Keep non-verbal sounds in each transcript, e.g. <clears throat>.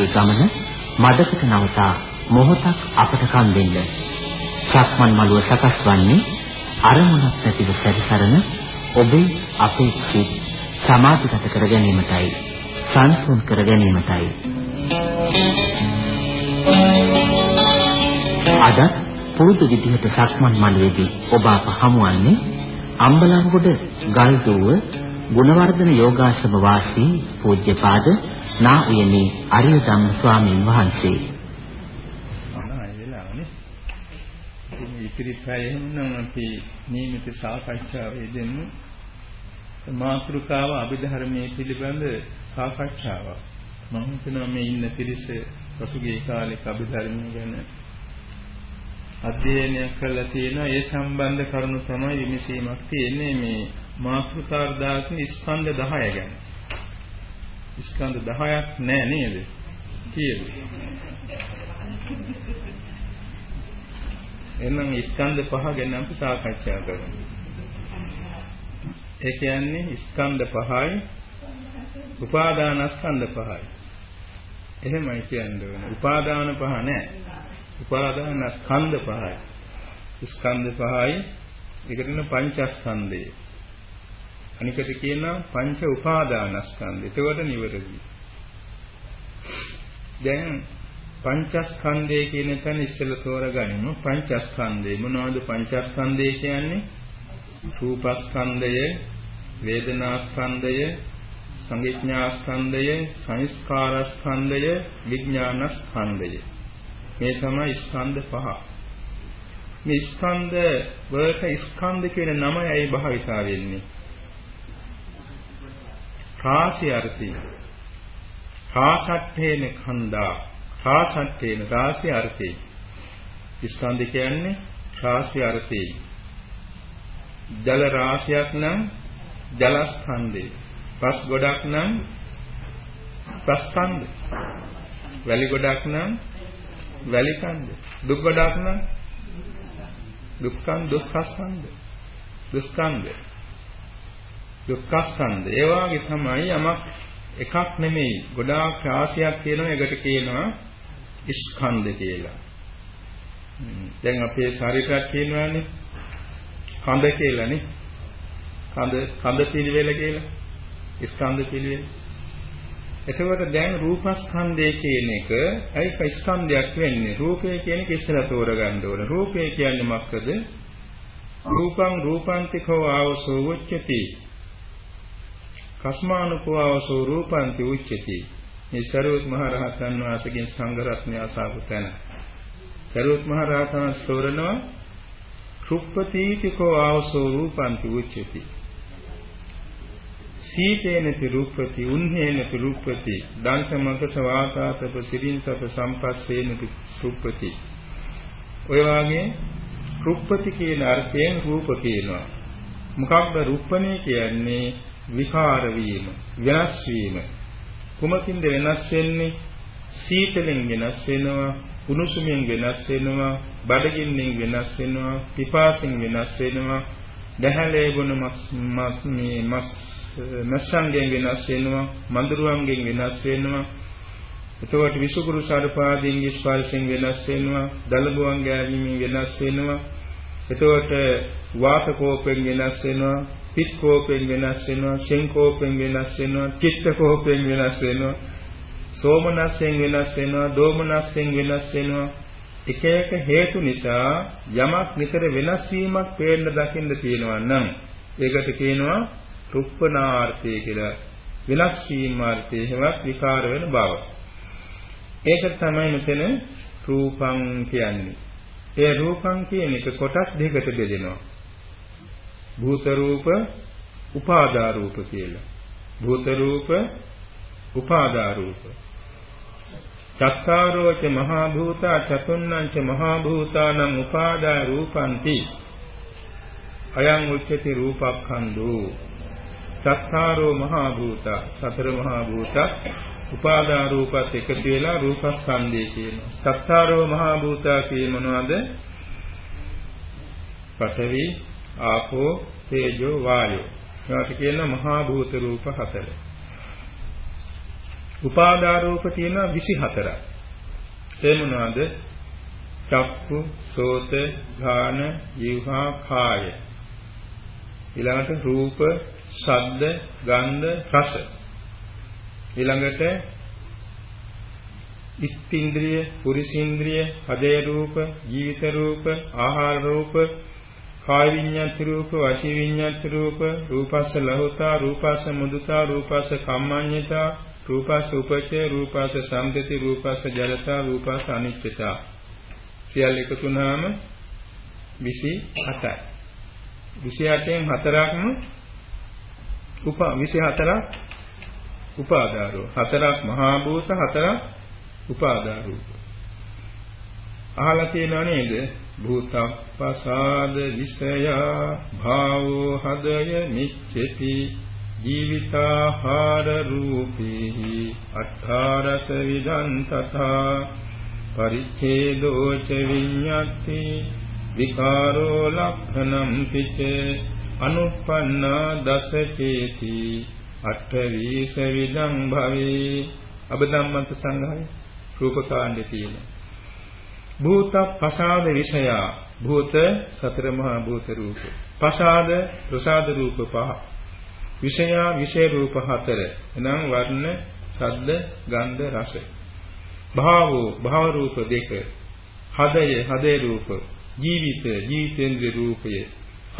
තරඟකාරී ගමන මදකට නවතා මොහොතක් අපට කන් දෙන්න. සක්මන් මළුව සකස් වන්නේ අරමුණක් නැතිව සැරිසරන ඔබේ අපේක්ෂිත සමාධිගත කර ගැනීමටයි සංසුන් කර ගැනීමටයි. අද පුරුදු විදිහට සක්මන් මළුවේදී ඔබ අප හමුවන්නේ අම්බලන්ගොඩ ගල්දුව ගුණවර්ධන යෝගාශ්‍රම වාසී පූජ්‍යපාද නා උයනේ අරිය ධම්ම ස්වාමීන් වහන්සේ. ඉතිරි පැයෙන් නම් අපි නියමිත සාකච්ඡාවේ දෙමු. මාතෘකාව අභිධර්මයේ පිළිබඳ සාකච්ඡාවක්. මම හිතනවා මේ ඉන්න පිරිස පසුගිය කාලෙක අභිධර්මය ගැන අධ්‍යයනය කරලා තියෙනවා. ඒ සම්බන්ධ කරුණු තමයි විමසීමක් තියෙන්නේ මේ මාතෘකාර්ධාත්ම ස්කන්ධ 10 ගැන. ස්කන්ධ 10ක් නෑ නේද? කීයද? එහෙනම් ස්කන්ධ පහ ගැන අපි සාකච්ඡා කරමු. ඒ කියන්නේ ස්කන්ධ පහයි උපාදානස්කන්ධ පහයි. එහෙමයි කියන්න ඕනේ. උපාදාන පහ නෑ. උපාදානස්කන්ධ පහයි. ස්කන්ධ පහයි ඒකට කියන පංචස්කන්ධය. අනිකට කියනවා පංච උපාදානස්කන්ධය. ඒකට නිවැරදි. දැන් පංචස්කන්ධය කියන තැන ඉස්සෙල්ලා තෝරගනිමු. පංචස්කන්ධය මොනවද පංචස්කන්ධය කියන්නේ? රූපස්කන්ධය, වේදනාස්කන්ධය, සංඥාස්කන්ධය, සංස්කාරස්කන්ධය, විඥානස්කන්ධය. මේ තමයි ස්කන්ධ පහ. මේ ස්කන්ධ වලට ස්කන්ධ කියන නමයි භාවිතා වෙන්නේ. රාශි අර්ථය. රාසට්ඨේන khanda රාසට්ඨේන රාශි අර්ථය. ස්කන්ධ කියන්නේ රාශි අර්ථය. ජල රාශියක් නම් ජලස්කන්ධය. පස් ගොඩක් නම් ප්‍රස්කන්ධ. වැලි ගොඩක් නම් වැලි කන්ද. දුක් ගොඩක් නම් දුක්ඛං දුක්ඛස්කන්ධ. දුස්කන්ධ. දුක්ඛස්කන්ධ. ඒ වාගේ තමයි යමක් එකක් නෙමෙයි ගොඩාක් රාශියක් තියෙනවා එකට කියනවා ස්කන්ධ කියලා. දැන් අපේ ශරීරයක් කියනවානේ කඳ කියලානේ. කඳ කඳ පිළිවෙල කියලා. ස්කන්ධ පිළිවෙල. එතකොට දැන් රූපස්කන්ධය කියන එක ඒක ස්කන්ධයක් වෙන්නේ. රූපය කියන එක ඉස්සලා තෝරගන්න ඕන. රූපය කියන්නේ මොකද? රූපං රූපාන්තිකෝ ආවසෝ උච්චති. කස්මානුකෝවසෝ රූපන්ති උච්චති. මේ සරුවත් මහ රහතන් වහන්සේගෙන් සංඝ රත්නය අසාපු තැන. සරුවත් මහ රහතන් ස්තෝරනවා රුප්පතිතිකෝ ආවසෝ රූපන්ති උච්චති. සීතේන පිරුප්පති උන්හේන පිරුප්පති දංශමක සවාතාතප සිරින්සප සම්පස්සේන පිරුප්පති ඔය වාගේ රුප්පති කියන අර්ථයෙන් රූප කියනවා. මොකක්ද රුප්පණේ කියන්නේ? විකාර වීම වෙනස් වීම. කුමකින්ද වෙනස් වෙන්නේ? සීතලෙන් වෙනස් වෙනවා උණුසුමින් වෙනස් වෙනවා බඩගින්නෙන් වෙනස් වෙනවා පිපාසෙන් වෙනස් වෙනවා දැහැලේ ගුණ මස් මේ මස් මස්සංගෙන් වෙනස් වෙනවා මඳුරුවන්ගෙන් වෙනස් වෙනවා. එතකොට විසුකුරු සර්පාදීන්ගේ ස්පර්ශයෙන් වෙනස් වෙනවා දලබුවන් ගෑවීමෙන් වෙනස් වෙනවා. එතකොට වාත කෝපෙන් වෙනස් වෙනවා පිත් කෝපෙන් වෙනස් වෙනවා, ශෙන් කෝපෙන් වෙනස් වෙනවා, චිත්ත කෝපෙන් වෙනස් වෙනවා, සෝමනස්යෙන් වෙනස් වෙනවා, දෝමනස්යෙන් වෙනස් වෙනවා. එක එක හේතු නිසා යමක් නිතර වෙනස් වීමක් පේන්න දකින්න තියෙනවා නම් ඒකට කියනවා රුප්පනාර්ථය කියලා. වෙනස් වීම අර්ථය හේවත් විකාර වෙන බව. ඒක තමයි මෙතන රූපං කියන්නේ. ඒ රූපං කියන එක කොටස් දෙකකට බෙදෙනවා. භූත රූප උපාදා රූප කියලා. භූත රූප උපාදා රූප. චක්කාරෝච මහා භූතා චතුන්නංච මහා භූතානං උපාදා රූපಂತಿ අයං උච්චති රූපක්ඛන්‍දෝ චක්කාරෝ මහා භූතා සතර මහා භූතා උපාදා රූපත් එකතු වෙලා රූපස්කන්ධය කියනවා. චක්කාරෝ මහා භූතා කියේ මොනවද? පඨවි ආපෝ, තේජෝ, වායෝ. ඒවට කියන මහා භූත රූප හතර. උපාදාර රූප තියෙනවා 24ක්. ඒ මොනවාද? චක්කු, සෝත, ඝාන, જીවහා, කාය. ඊළඟට රූප, ශබ්ද, ගන්ධ, රස. ඊළඟට ඉත්ත්‍ින්ද්‍රිය, පුරිසේන්ද්‍රිය, හදේ රූප, ජීවිත රූප, ආහාර රූප, කාය විඤ්ඤාති රූප, වාචී විඤ්ඤාති රූප, රූපස්ස ලහුතා, රූපස්ස මුදුතා, රූපස්ස කම්මඤ්ඤතා, රූපස්ස උපචේ, රූපස්ස සම්පති, රූපස්ස ජලතා, රූපස්ස අනිච්චතා. සියල්ල එකතු වුණාම 28යි. 28න් හතරක්ම උප 24ක් උපාදාරෝ. හතරක් මහා භූත, හතරක් උපාදාර රූප. අහලා තියෙනව නේද? භූතප්පසාද විෂයා භාවෝ හදය මිච්ඡති ජීවිතාහාර රූපේහි අට්ඨාරස විදං තථා පරිච්ඡේදෝ ච විඤ්ඤාති විකාරෝ ලක්ඛනම් පිච අනුප්පන්නා දස චේති අට්ඨවීස විදං භවේ අබදම්මන්ත සංඝාය රූපකාණ්ඩේ තියෙනවා භූත පසාද විෂයා. භූත සතර මහා භූත රූප. පසාද ප්‍රසාද රූප පහ. විෂයා විෂය රූප හතර. එනම් වර්ණ ශබ්ද ගන්ධ රස. භාවෝ භාව රූප දෙක. හදය හදේ රූප. ජීවිත ජීවිතේන්ද්‍ර රූපය.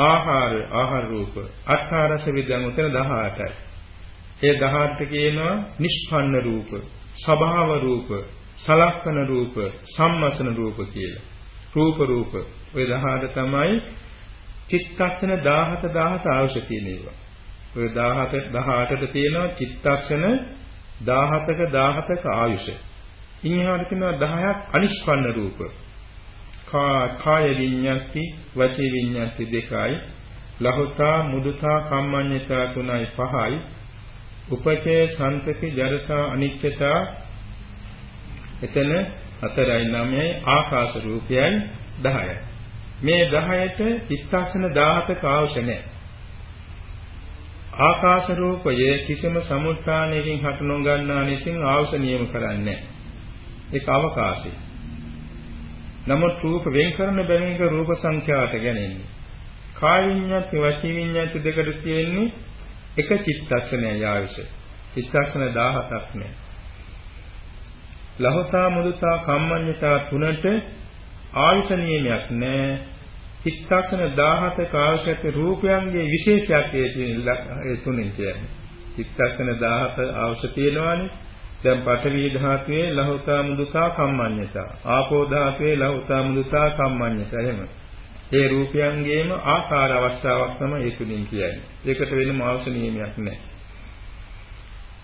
ආහාර ආහාර රූප. අට්ඨාරස විදං උතන 18යි ඒ 18ට කියනවා නිෂ්පන්න රූප. ස්වභාව රූප. සලක්කන රූප, සම්මසන රූප කියලා. රූප රූප. ඔය 18 තමයි චිත්තක්ෂණ 17 17 අවශ්‍ය තියෙන ඒවා. ඔය 17 18ට තියෙනවා චිත්තක්ෂණ 17ක 17ක ආයුෂ. ඉන්හාට තියෙනවා 10ක් අනිෂ්පන්න රූප. කාය විඤ්ඤාති, වචී විඤ්ඤාති දෙකයි. ලහුතා, මුදුතා, කම්මඤ්ඤතා තුනයි පහයි. උපචේ සන්තති ජරතා අනිච්චතා එතන 4යි 9යි ආකාශ රූපයයි 10යි. මේ 10ට චිත්තක්ෂණ 17ක අවශ්‍ය නැහැ. ආකාශ රූපයේ කිසිම සමුත්ථානයකින් හට නොගන්නා නිසින් ආවස නියම කරන්නේ ඒක අවකාශයි. නමුත් රූප වෙන් කරන බැවින් රූප සංඛ්‍යාවට ගැනෙන්නේ. කාය විඤ්ඤාති වචී විඤ්ඤාති දෙකට තියෙන්නේ එක චිත්තක්ෂණයයි ආයුෂ. චිත්තක්ෂණ 17ක් නෑ. ලහසා මුදුසා කම්මඤ්ඤතා තුනට ආයුෂ නියමයක් නැහැ. චිත්තක්ෂණ 17ක අවශ්‍යක රූපයන්ගේ විශේෂයක් ඒ තුනෙන් කියන්නේ. චිත්තක්ෂණ 17 අවශ්‍ය තියෙනවානේ. දැන් පඨවි ධාතුවේ ලහෝතා මුදුසා කම්මඤ්ඤතා. ආපෝ ධාතුවේ ලහෝතා මුදුසා කම්මඤ්ඤතා එහෙම. ඒ රූපයන්ගේම ආකාර අවස්ථාවක් තමයි ඒ තුنين කියන්නේ. ඒකට වෙනම අවශ්‍ය නියමයක් නැහැ.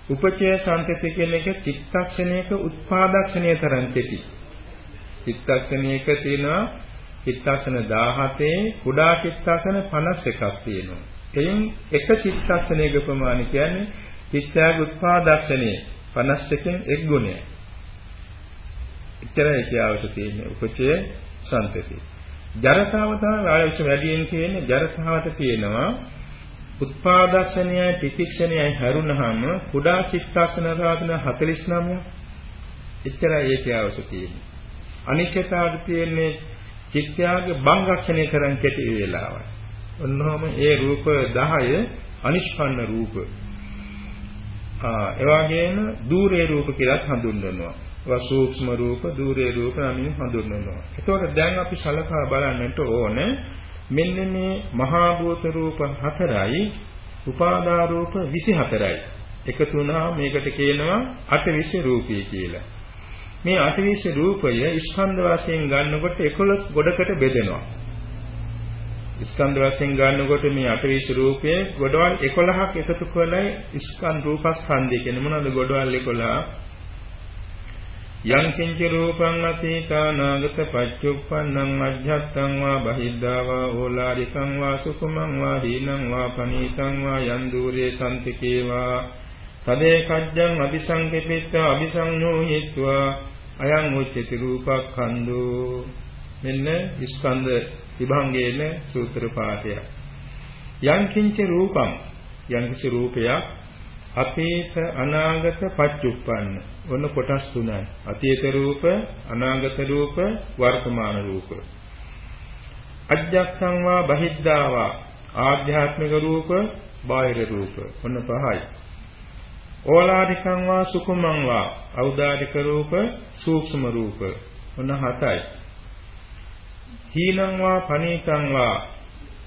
උපචය සංතති කියන එක චිත්තක්ෂණයක උත්පාදක්ෂණය තරම් කෙටි. චිත්තක්ෂණයක තියෙනවා චිත්තක්ෂණ 17 කුඩා චිත්තක්ෂණ 51ක් තියෙනවා. එයින් එක චිත්තක්ෂණයක ප්‍රමාණය කියන්නේ චිත්තයගේ උත්පාදක්ෂණය 51කින් එක් ගුණයයි. ඉතර ඒක අවශ්‍ය තියෙන්නේ උපචය සංතති. ජරතාව තමයි ආයුෂ වැඩියෙන් කියන්නේ ජරතාවට තියෙනවා උත්පාදක්ෂණයයි තිතික්ෂණයයි හැරුණාම කුඩා චිත්තක්ෂණ රාගන 49 එච්චරයි ඒකේ අවශ්‍ය තියෙන්නේ. අනිත්‍යතාවට තියෙන්නේ චිත්‍යාගේ බංගක්ෂණය කරන් කෙටි වේලාවයි. ඔන්නෝම ඒ රූප 10 අනිෂ්පන්න රූප. ආ ඒ වගේම দূරේ රූප කියලාත් හඳුන්වනවා. ඒවා සූක්ෂම රූප, দূරේ රූප නමින් හඳුන්වනවා. ඒතකොට දැන් අපි සලකා බලන්නට ඕනේ මෙන්න මේ මහා භූත රූප හතරයි උපාදා රූප 24යි. එකතු වුණා මේකට කියනවා අටවිස රූපී කියලා. මේ අටවිස රූපය ස්කන්ධ වශයෙන් ගන්නකොට 11 ගොඩකට බෙදෙනවා. ස්කන්ධ වශයෙන් ගන්නකොට මේ අටවිස රූපයේ ගොඩවල් 11ක් එකතු කරලා ස්කන්ධ රූපස්කන්ධය කියන මොනවාද ගොඩවල් 11 යං කිංච රූපං අසීකානාගත පච්චුප්පන්නං අජ්ජත්තං වා බහිද්ධා වා ඕලාරිකං වා සුකුමං වා හීනං වා පනීතං වා යන් දුරේ සම්තිකේ වා තදේ කජ්ජං අபிසංකේපිත අபிසංයෝ හේත්වා අයං උච්චති රූපක්ඛන්‍தோ මෙන්න ස්කන්ධ විභංගයේන සූත්‍ර පාඨය. යං කිංච රූපං යං කිංච රූපයක් අතීත අනාගත පච්චුප්පන්න. ඔන්න කොටස් තුනයි. අතීත රූප අනාගත රූප වර්තමාන රූප. අජ්ජක්ඛං වා බහිද්ධා වා ආධ්‍යාත්මික රූප බාහිර රූප. ඔන්න පහයි. ඕලාරිකං වා සුකුමං වා ඖදාරික රූප සූක්ෂම රූප. ඔන්න හතයි. හීනං වා පනීතං වා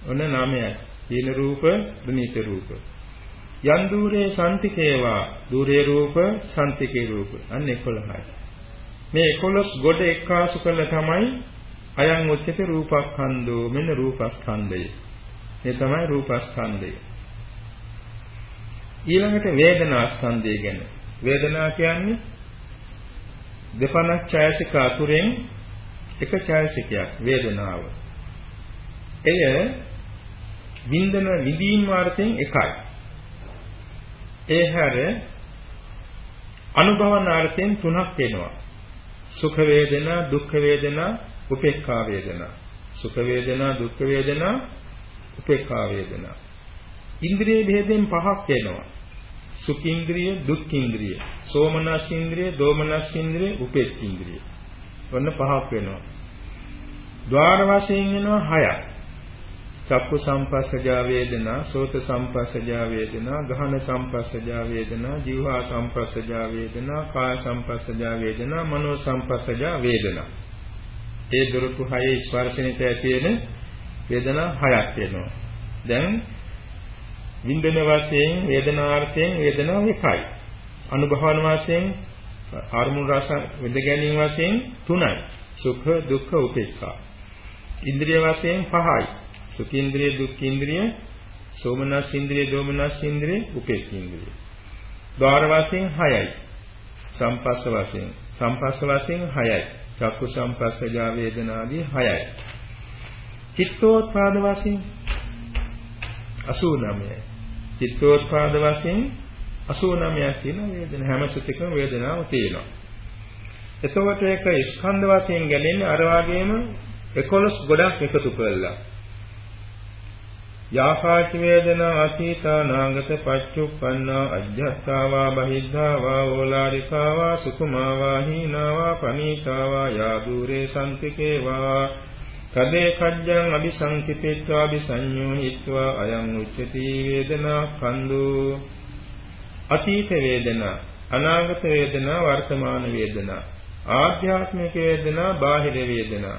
ඔන්න නවයයි. හීන රූප දුනීත රූප. යන් দূරේ සම්තිකේවා দূරේ රූප සම්තිකේ රූප. අන්න 11යි මේ 11 ගොඩ එක්කාසු කළ තමයි අයං උච්චති රූපස්කන්ධෝ මෙන්න රූපස්කන්ධය. මේ තමයි රූපස්කන්ධය. ඊළඟට වේදනා ස්කන්ධය ගැන. වේදනා කියන්නේ දෙපණක් ඡායසික අතුරෙන් එක ඡායසිකයක් වේදනාව. එය වින්දන විදීම් වාර්තෙන් එකයි. ඒ හැර අනුභවනාර්ථයෙන් තුනක් වෙනවා. සුඛ වේදනා දුක්ඛ වේදනා උපේක්ඛා වේදනා. සුඛ වේදනා දුක්ඛ වේදනා උපේක්ඛා වේදනා. ඉන්ද්‍රිය භේදයෙන් පහක් වෙනවා. සුඛින්ද්‍රිය දුක්ඛින්ද්‍රිය සෝමනස්ඉන්ද්‍රිය දෝමනස්ඉන්ද්‍රිය උපේක්ඛින්ද්‍රිය වන්න පහක් වෙනවා. ద్వාර වශයෙන් වෙනවා හයක්. චක්කු සම්පස්සජා වේදනා සෝත සම්පස්සජා වේදනා ගහන සම්පස්සජා වේදනා જીවහා සම්පස්සජා වේදනා කාය සම්පස්සජා වේදනා මනෝ සම්පස්සජා වේදනා ඒ දොරටු හයේ ස්පර්ශණයට ඇති වෙන වේදනා හයක් වෙනවා දැන් විඳින වශයෙන් වේදනාර්ථයෙන් වේදනාව එකයි. අනුභවන වශයෙන් අරමුණු රස විඳ ගැනීම වශයෙන් තුනයි. සුඛ දුක්ඛ උපේක්ඛා. ඉන්ද්‍රිය වශයෙන් පහයි. සුඛින්ද්‍රිය දුක්ඛින්ද්‍රිය සෝමනස් ඉන්ද්‍රිය දෝමනස් ඉන්ද්‍රිය උපේක්ඛින්ද්‍රිය. ద్వාර වශයෙන් හයයි. සම්පස්ස වශයෙන් සම්පස්ස වශයෙන් හයයි. චක්කු සම්පස්සජා වේදනාදී හයයි. චිත්තෝත්පාද වශයෙන් 89යි. චිත්තෝත්පාද වශයෙන් 89ක් තියෙන වේදන හැම සුතිකම වේදනාව තියෙනවා. එතකොට ඒක ස්කන්ධ වශයෙන් ගැලෙන්නේ අර වගේම 11 ගොඩක් එකතු කරලා. යාකාච වේදනා අතීතා නාගත පච්චුප්පන්නා අජ්ජස්සාවා බහිද්ධාවා ඕලාරිකාවා සුකුමාවා හීනාවා පනීතාවා යාදුරේ සම්පිකේවා කදේ කජ්ජං අபிසංකිතේත්වා අபிසඤ්ඤෝ හිත්වා අයං උච්චති වේදනා කන්දු අතීත වේදනා අනාගත වේදනා වර්තමාන වේදනා ආධ්‍යාත්මික වේදනා බාහිර වේදනා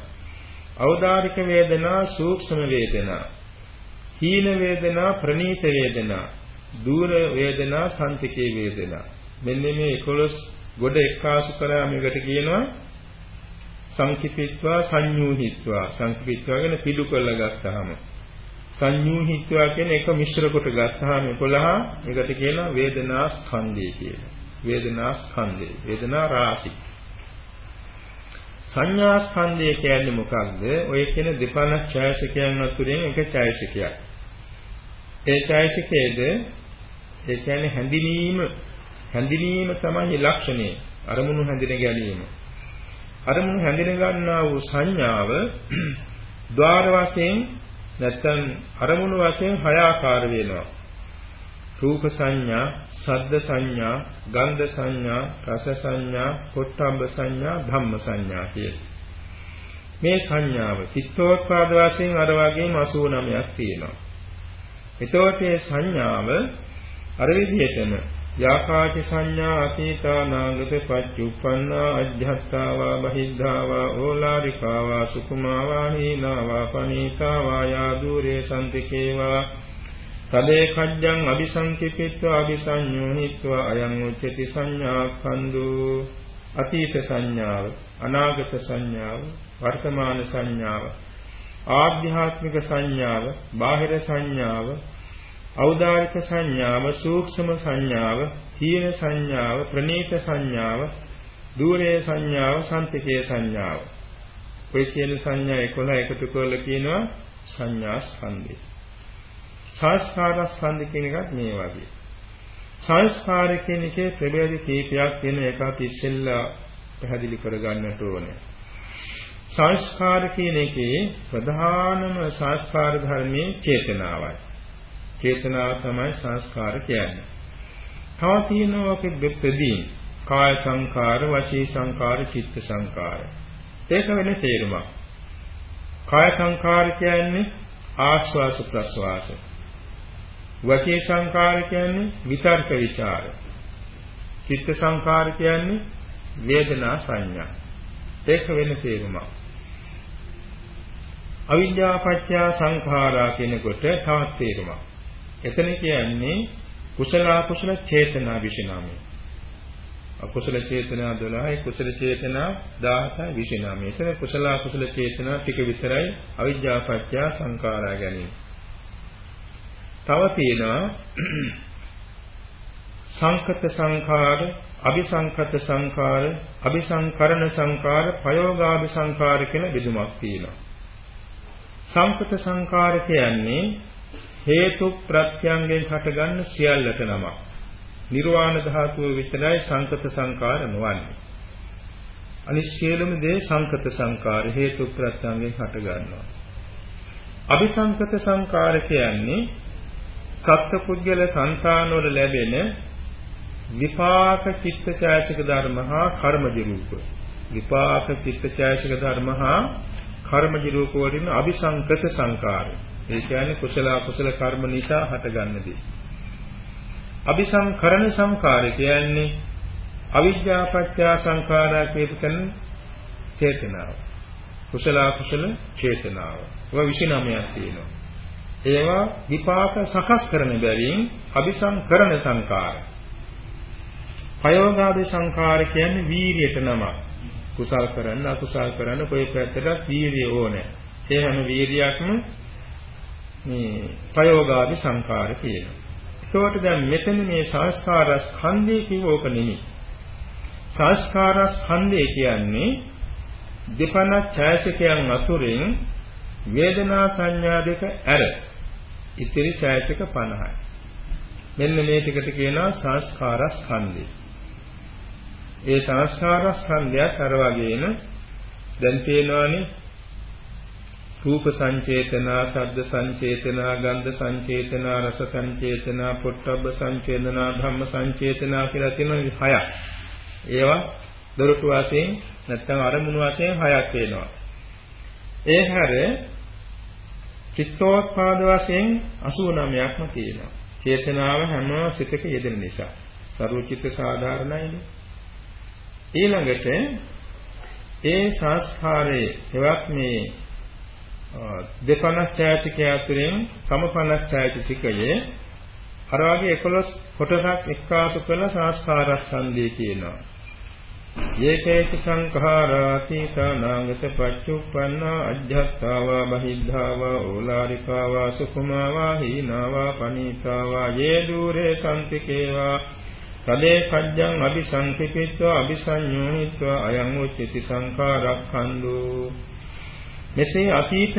අවදාරික වේදනා සූක්ෂම වේදනා හීන වේදනා ප්‍රනීත වේදනා දූර වේදනා සන්තිකේ වේදනා මෙන්න මේ 11 ගොඩ එක්කාසු කරා මේකට කියනවා සංකිපිත්වා සංයූහිත්වා සංකිපිත්වා කියන පිටු කරලා ගත්තාම සංයූහිත්වා කියන එක මිශ්‍ර කොට ගත්තාම 11 ඒකට කියනවා වේදනා ස්කන්ධය කියලා. වේදනා ස්කන්ධය. වේදනා රාශි. සංඥා ස්කන්ධය කියන්නේ මොකක්ද? ඔය කියන දෙපණ ඡායසිකයන් අතුරෙන් එක ඡායසිකයක්. ඒ ඡායසිකයේද ඒ කියන්නේ හැඳිනීම හැඳිනීම තමයි ලක්ෂණය. අරමුණු හැඳින ගැනීම. අරමුණු හැඳින ගන්නා වූ සංඥාව <clears throat> ద్వාර වශයෙන් නැත්නම් අරමුණු වශයෙන් හය ආකාර වෙනවා. රූප සංඥා, ශබ්ද සංඥා, ගන්ධ සංඥා, රස සංඥා, පොට්ටම්බ සංඥා, ධම්ම සංඥා කියලා. මේ සංඥාව චිත්තෝත්පාද වශයෙන් අර වගේම 89ක් තියෙනවා. එතකොට මේ සංඥාව අර විදිහටම යාකාච සංඥා අතීතා නාගත පච්චුප්පන්නා අජ්ජත්තාවා බහිද්ධාවා ඕලාරිකාවා සුකුමාවා හීනාවා පනීතාවා යාදුරේ සම්තිකේවා තදේ කජ්ජං අபிසංකිපිත්වා අபிසඤ්ඤෝ හිත්වා අයං උච්චති සංඥා කන්දු. අතීත සංඥාව අනාගත සංඥාව වර්තමාන සංඥාව ආධ්‍යාත්මික සංඥාව බාහිර සංඥාව ඖදාරික සංඥාව, සූක්ෂම සංඥාව, හීන සංඥාව, ප්‍රනීත සංඥාව, දූරේ සංඥාව, සම්පිකේ සංඥාව. ඔය කියන සංඥා 11 එකතු කරලා කියනවා සංඥා ස්කන්ධය. සංස්කාර ස්කන්ධ කියන එකත් මේ වගේ. සංස්කාර කියන එකේ ප්‍රභේද කීපයක් වෙන එකක් ඉස්සෙල්ලා පැහැදිලි කරගන්නට ඕනේ. සංස්කාර කියන එකේ ප්‍රධානම සංස්කාර ධර්මයේ චේතනාවයි. චේතනාව තමයි සංස්කාර කියන්නේ. තව තියෙනවා කෙබ්බෙදී කාය සංකාර, වචී සංකාර, චිත්ත සංකාර. ඒක වෙන තේරුමක්. කාය සංකාර කියන්නේ ආස්වාස ප්‍රස්වාස. වචී සංකාර කියන්නේ විතර්ක ਵਿਚාර. චිත්ත සංකාර කියන්නේ වේදනා සංඥා. ඒක වෙන තේරුමක්. අවිද්‍යා පත්‍ය සංඛාරා කියනකොට තවත් තේරුමක්. එතන කියන්නේ කුසල අකුසල චේතනා 29. අකුසල චේතනා 12යි කුසල චේතනා 17යි 29. එතන කුසල අකුසල චේතනා ටික විතරයි අවිද්‍යා පත්‍ය සංඛාරා ගැනීම. තව තියෙනවා <clears throat> සංකත සංඛාර, අபிසංකත සංඛාර, අபிසංකරණ සංඛාර, ප්‍රයෝගාභි සංඛාර කියලා බෙදුමක් තියෙනවා. සංකත සංඛාර කියන්නේ හේතු ප්‍රත්‍යයෙන් හටගන්න සියල්ලට නමක්. නිර්වාණ ධාතුව විතරයි සංකත සංකාර නොවන්නේ. අනිත් සියලුම දේ සංකත සංකාර හේතු ප්‍රත්‍යයෙන් හට ගන්නවා. අபிසංකත සංකාර කියන්නේ සත්පුද්ගල සංසාන වල ලැබෙන විපාක චිත්තචෛතසික ධර්ම හා කර්මජ රූප. විපාක චිත්තචෛතසික ධර්ම හා කර්මජ රූප වලින් අபிසංකත සංකාරය. ඒ කියන්නේ කුසල අකුසල කර්ම නිසා හටගන්න දේ. අபிසංකරණ සංකාරය කියන්නේ අවිද්‍යා පත්‍ය සංඛාරා චේතන චේතනාව. කුසල අකුසල චේතනාව. ඒවා 29ක් තියෙනවා. ඒවා විපාක සකස් කරන බැවින් අபிසංකරණ සංකාරය. පයෝගාදී සංකාර කියන්නේ වීරියට නමක්. කුසල් කරන්න අකුසල් කරන්න කොයි පැත්තටත් වීරිය ඕනේ. ඒ හැම වීරියක්ම මේ ප්‍රයෝගාදි සංකාර කියනවා. ඒකට දැන් මෙතන මේ සංස්කාර ස්කන්ධය කියවෝක නෙමෙයි. සංස්කාර ස්කන්ධය කියන්නේ දෙපණ ඡායසිකයන් අතුරින් වේදනා සංඥා දෙක ඇර ඉතිරි ඡායසික 50යි. මෙන්න මේ ටිකට කියනවා සංස්කාර ස්කන්ධය. ඒ සංස්කාර ස්කන්ධයත් අර වගේම දැන් තියෙනවානේ රූප සංචේතනා, ශබ්ද සංචේතනා, ගන්ධ සංචේතනා, රස සංචේතනා, පොට්ටබ්බ සංචේතනා, ධම්ම සංචේතනා කියලා තියෙනවා හයක්. ඒවා දොරටු වශයෙන් නැත්නම් අරමුණු වශයෙන් හයක් වෙනවා. ඒ හැර චිත්තෝත්පාද වශයෙන් 89ක්ම තියෙනවා. චේතනාව හැම සිතක යෙදෙන නිසා. සරුවචිත්ත සාධාරණයිනේ. ඊළඟට ඒ සංස්කාරයේ එවක් මේ දෙපනස් ඡායතිකය අතරින් සමපනස් ඡායතිකයේ අර වගේ 11 කොටසක් එක්කාසු කළ සංස්කාරස්කන්ධය කියනවා. යේකේච සංඛාරාතීතානාගත පච්චුප්පන්නා අජ්ජත්තාවා බහිද්ධාවා ඕලාරිකාවා සුකුමාවා හීනාවා පනීතාවා යේ দূරේ සම්තිකේවා තදේ කජ්ජං අபிසංකේපිත්වා අபிසඤ්ඤෝනිත්වා අයං උච්චති සංඛාරක්ඛන්‍දු මෙසේ අතීත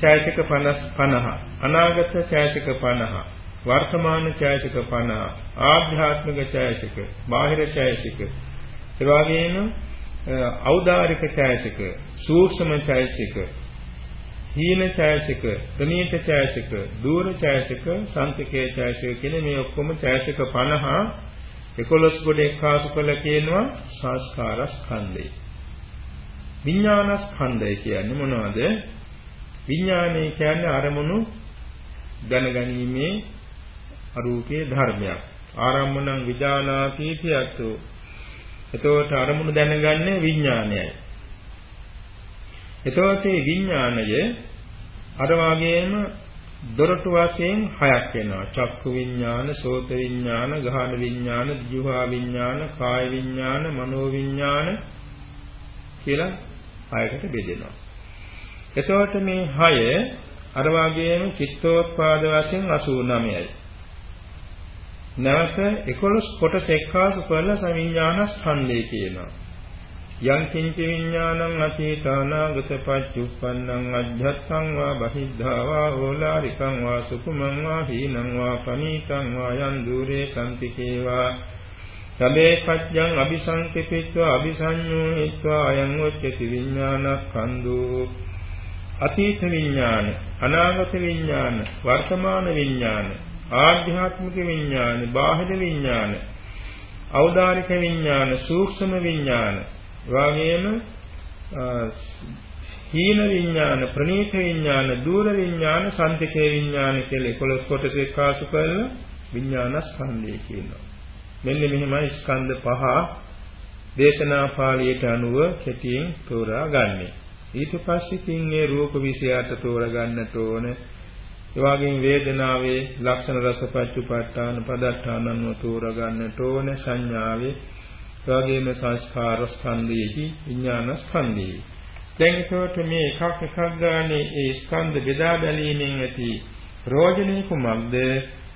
ඡායසික 50 අනාගත ඡායසික 50 වර්තමාන ඡායසික 50 ආධ්‍යාත්මික ඡායසික බාහිර ඡායසික එවාගෙම ඖදාරික ඡායසික සූක්ෂම ඡායසික හීන ඡායසික ප්‍රනීත ඡායසික දූර ඡායසික සංතිකේ ඡායසික කියන මේ ඔක්කොම ඡායසික 50 11 කොට එක්කාසු කළ කියනවා සංස්කාර ස්කන්ධය විඥානස්කන්ධය කියන්නේ මොනවද? විඥානය කියන්නේ අරමුණු දැනගැනීමේ අරූපයේ ධර්මයක්. ආරම්මණං විජානාති කියතු. එතකොට අරමුණු දැනගන්නේ විඥානයයි. එතකොට මේ විඥානය අර වාගේම දොරටු වශයෙන් හයක් වෙනවා. චක්කු විඥාන, සෝත විඥාන, ගහන විඥාන, ජීවා විඥාන, කාය විඥාන, මනෝ විඥාන කියලා හයකට බෙදෙනවා. එතකොට මේ හය අර වගේම චිත්තෝත්පාද වශයෙන් 89යි. නැවත 11 කොටස් එක්කාසු කරලා සවිඥාන ස්කන්ධය කියනවා. යං කිංච විඥානං අතීතානාගත පච්චුප්පන්නං අධ්‍යත්තං වා බහිද්ධා වා ඕලාරිකං වා සුකුමං වා හීනං වා පනීතං වා යං දුරේ සම්තිකේවා සබේ පච්ඡං අபிසංකපිත්වා අபிසඤ්ඤෝහිත්වා අයං උච්චති විඥානස්කන්ධෝ අතීත විඥාන අනාගත විඥාන වර්තමාන විඥාන ආධ්‍යාත්මික විඥාන බාහිර විඥාන අවදානික විඥාන සූක්ෂම විඥාන එවාගෙම හීන විඥාන ප්‍රනීත විඥාන දූර විඥාන සම්තිකේ විඥාන කියලා 11 කොටස එක්කාසු කරලා විඥාන ස්කන්ධය කියනවා මෙන්න මෙහිමයි ස්කන්ධ පහ දේශනා පාළියට අනුව කෙටියෙන් තෝරා ගන්නෙ. ඊට පස්සේ තින්නේ රූප විෂයට තෝරා ගන්නට ඕන. ඒ වගේම වේදනාවේ ලක්ෂණ රස පච්චුපට්ඨාන පදට්ඨානන්ව තෝරා ගන්නට ඕන සංඥාවේ ඒ වගේම සංස්කාර ස්කන්ධයෙහි විඥාන ස්කන්ධයෙහි දැන් ඒකට මේ එකක් එකක් ගානේ ඒ ස්කන්ධ බෙදා බැලීමෙන් ඇති ප්‍රයෝජනෙ කුමක්ද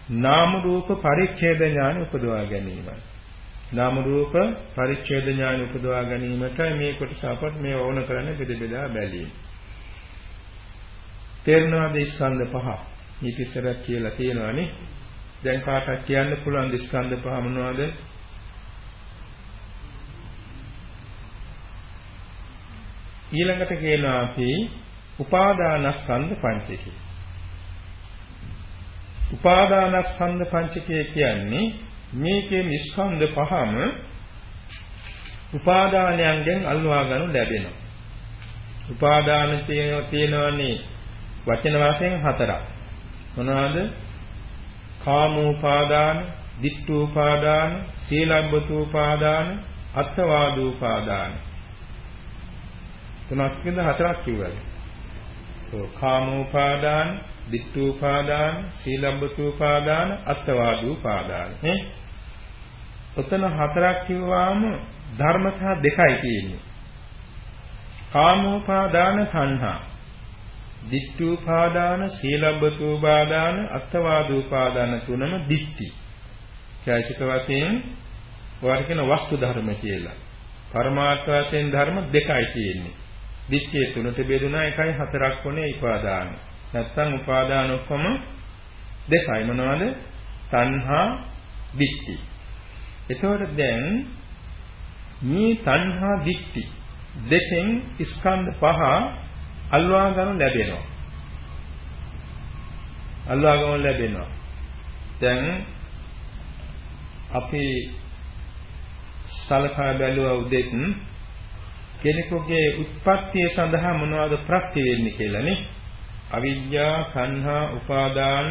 නාම රූප පරිච්ඡේද ඥාන උපදවා ගැනීමයි. නාම රූප පරිච්ඡේද ඥාන උපදවා ගැනීමට මේ කොටස අපට මේ ඕන කරන්නේ බෙද බෙදා බැලීම. තේරෙනවද ස්කන්ධ පහ? ඊට ඉස්සරහ කියලා තියෙනවානේ. දැන් කාටවත් කියන්න පුළුවන් ස්කන්ධ පහ මොනවද? ඊළඟට කියනවා අපි උපාදානස්කන්ධ පංචකය. උපාදානස්කන්ධ පංචකය කියන්නේ මේකේ නිස්කන්ධ පහම උපාදානයන්ගෙන් අල්වා ගනු ලැබෙනවා. උපාදාන තියෙනවනේ වචන වශයෙන් හතරක්. මොනවාද? කාමෝපාදාන, ditthෝපාදාන, සීලබ්බතෝපාදාන, අත්වාදෝපාදාන. තුනක් විඳ හතරක් කිව්වද? ඔව් කාමෝපාදාන, ditthූපාදාන, සීලබ්බතූපාදාන, අත්වාදූපාදාන නේ. ඔතන හතරක් කිව්වාම ධර්මතා දෙකයි තියෙන්නේ. කාමෝපාදාන සංහා ditthූපාදාන සීලබ්බතූපාදාන අත්වාදූපාදාන තුනම දික්ටි. චෛසික වශයෙන් ඔයාලට කියන වස්තු ධර්ම කියලා. පරමාර්ථ වශයෙන් ධර්ම දෙකයි තියෙන්නේ. දික්කේ තුනට බෙදුනා එකයි හතරක් වුණේ උපාදාන. නැත්තම් උපාදාන ඔක්කොම දෙකයි මොනවද? තණ්හා, දික්ටි. එතකොට දැන් මේ තණ්හා, දික්ටි දෙකෙන් ස්කන්ධ පහ අල්වා ගන්න ලැබෙනවා. අල්වා ගන්න ලැබෙනවා. දැන් අපි සලකා බැලුවා උදෙත් කෙනෙකුගේ උත්පත්තිය සඳහා මොනවද ප්‍රත්‍ය වෙන්නේ කියලා නේ අවිද්‍යා, සංහා, උපාදාන,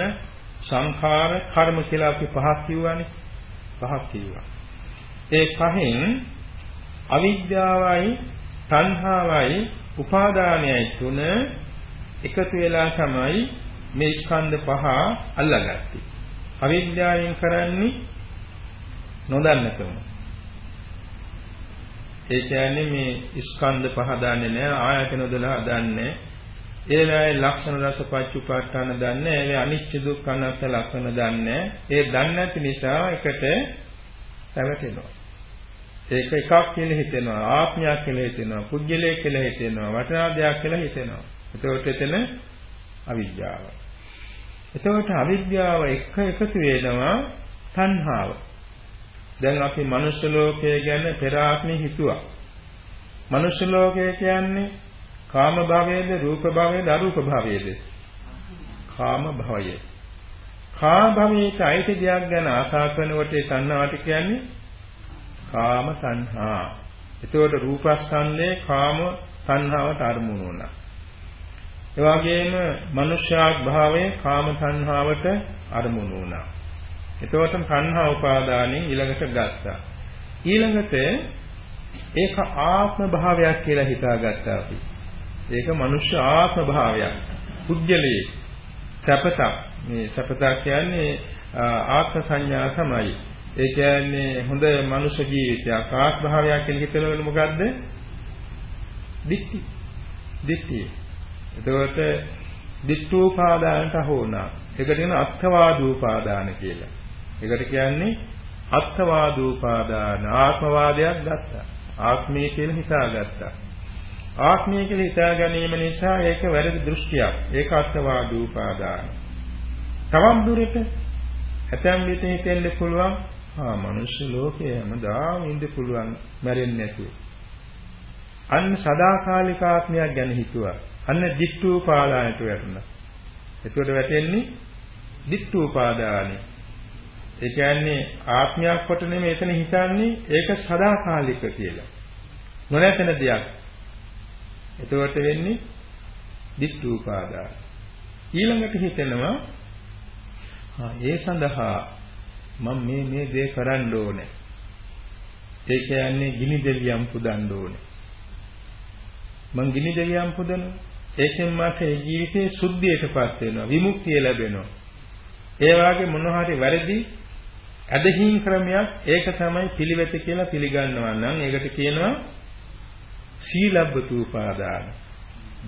සංඛාර, කර්ම කියලා අපි පහක් කිව්වානේ. පහක් කිව්වා. ඒ පහෙන් අවිද්‍යාවයි, සංහාවයි, උපාදානයයි තුන එකතු වෙලා තමයි මේ ස්කන්ධ පහ අල්ලගත්තේ. අවිද්‍යාවෙන් කරන්නේ නොදන්නකම. ඒ කියන්නේ මේ ස්කන්ධ පහ දන්නේ නැහැ ආයතන 12 දන්නේ ඒ වෙලාවේ ලක්ෂණ රස පච්චුපාඨාන දන්නේ ඒ අනිච්ච දුක්ඛ අනාත්ම ලක්ෂණ දන්නේ ඒ දන්නේ නැති නිසා එකට පැවැටෙනවා ඒක එකක් කියලා හිතෙනවා ආත්මයක් කියලා හිතෙනවා පුජ්‍යලයක් කියලා හිතෙනවා වටනා දෙයක් කියලා හිතෙනවා. එතකොට එතන අවිද්‍යාව. එතකොට අවිද්‍යාව එක එකතු වෙනවා තණ්හාව. දැන් අපි මනුෂ්‍ය ලෝකය ගැන පෙර ආත්මේ හිතුවා. මනුෂ්‍ය ලෝකය කියන්නේ කාම භවයේද රූප භවයේද අරූප භවයේද? කාම භවය. කාම භවයට අයිති දෙයක් ගැන ආශා කරනකොට ඒ තණ්හාවට කියන්නේ කාම තණ්හා. එතකොට රූපස්කන්ධේ කාම තණ්හාවට අරමුණු වුණා. ඒ වගේම මනුෂ්‍යාත් භාවයේ කාම තණ්හාවට අරමුණු වුණා. එතකොට තණ්හා උපාදානෙන් ඊළඟට ගත්තා ඊළඟට ඒක ආත්ම භාවයක් කියලා හිතාගත්තා අපි ඒක මනුෂ්‍ය ආත්ම භාවයක්. පුජ්‍යලේ සැපතක්. මේ සැපතක් කියන්නේ ආත්ම සංඥා තමයි. ඒ කියන්නේ හොඳ මනුෂ්‍ය ජීවිතයක් ආත්ම භාවයක් කියලා හිතනවල මොකද්ද? දික්ටි. දික්ටි. එතකොට දික්ඨෝපාදානට හෝනා. ඒකට කියන අත්වාදූපාදාන කියලා. ඒකට කියන්නේ අත්වාදූපාදාන ආත්මවාදයක් ගත්තා. ආත්මය කියලා හිතාගත්තා. ආත්මය කියලා හිතා ගැනීම නිසා ඒක වැරදි දෘෂ්ටියක්. ඒක අත්වාදී උපාදාන. තවම් දුරට ඇතැම් විට හිතෙන්න පුළුවන් ආ මනුෂ්‍ය ලෝකයේ හැමදාම ඉඳ පුළුවන් මැරෙන්නේ නැතුව. අන්න සදාකාලික ආත්මයක් ගැන හිතුවා. අන්න ditthූපාදානයට වැටුණා. එතකොට වැටෙන්නේ ditthූපාදානෙ. ඒ කියන්නේ ආත්මයක් කොට නෙමෙයි එතන හිතන්නේ ඒක සදාකාලික කියලා. නොනැතන දෙයක්. එතකොට වෙන්නේ ditthූපාදාන. ඊළඟට හිතෙනවා ඒ සඳහා මම මේ මේ දේ කරන්න ඕනේ. ඒ කියන්නේ ගිනි දෙවියන් පුදන්න ඕනේ. මං ගිනි දෙවියන් පුදනවා. ඒකෙන් මාසේ ජීවිතේ සුද්ධියටපත් වෙනවා, විමුක්තිය ලැබෙනවා. ඒ වාගේ මොන හරි වැරදි ඇදහින් ක්‍රමයක් ඒක තමයි පිළිවෙත කියලා පිළිගන්නවා නම් ඒකට කියනවා සීලබ්බතු උපාදාන.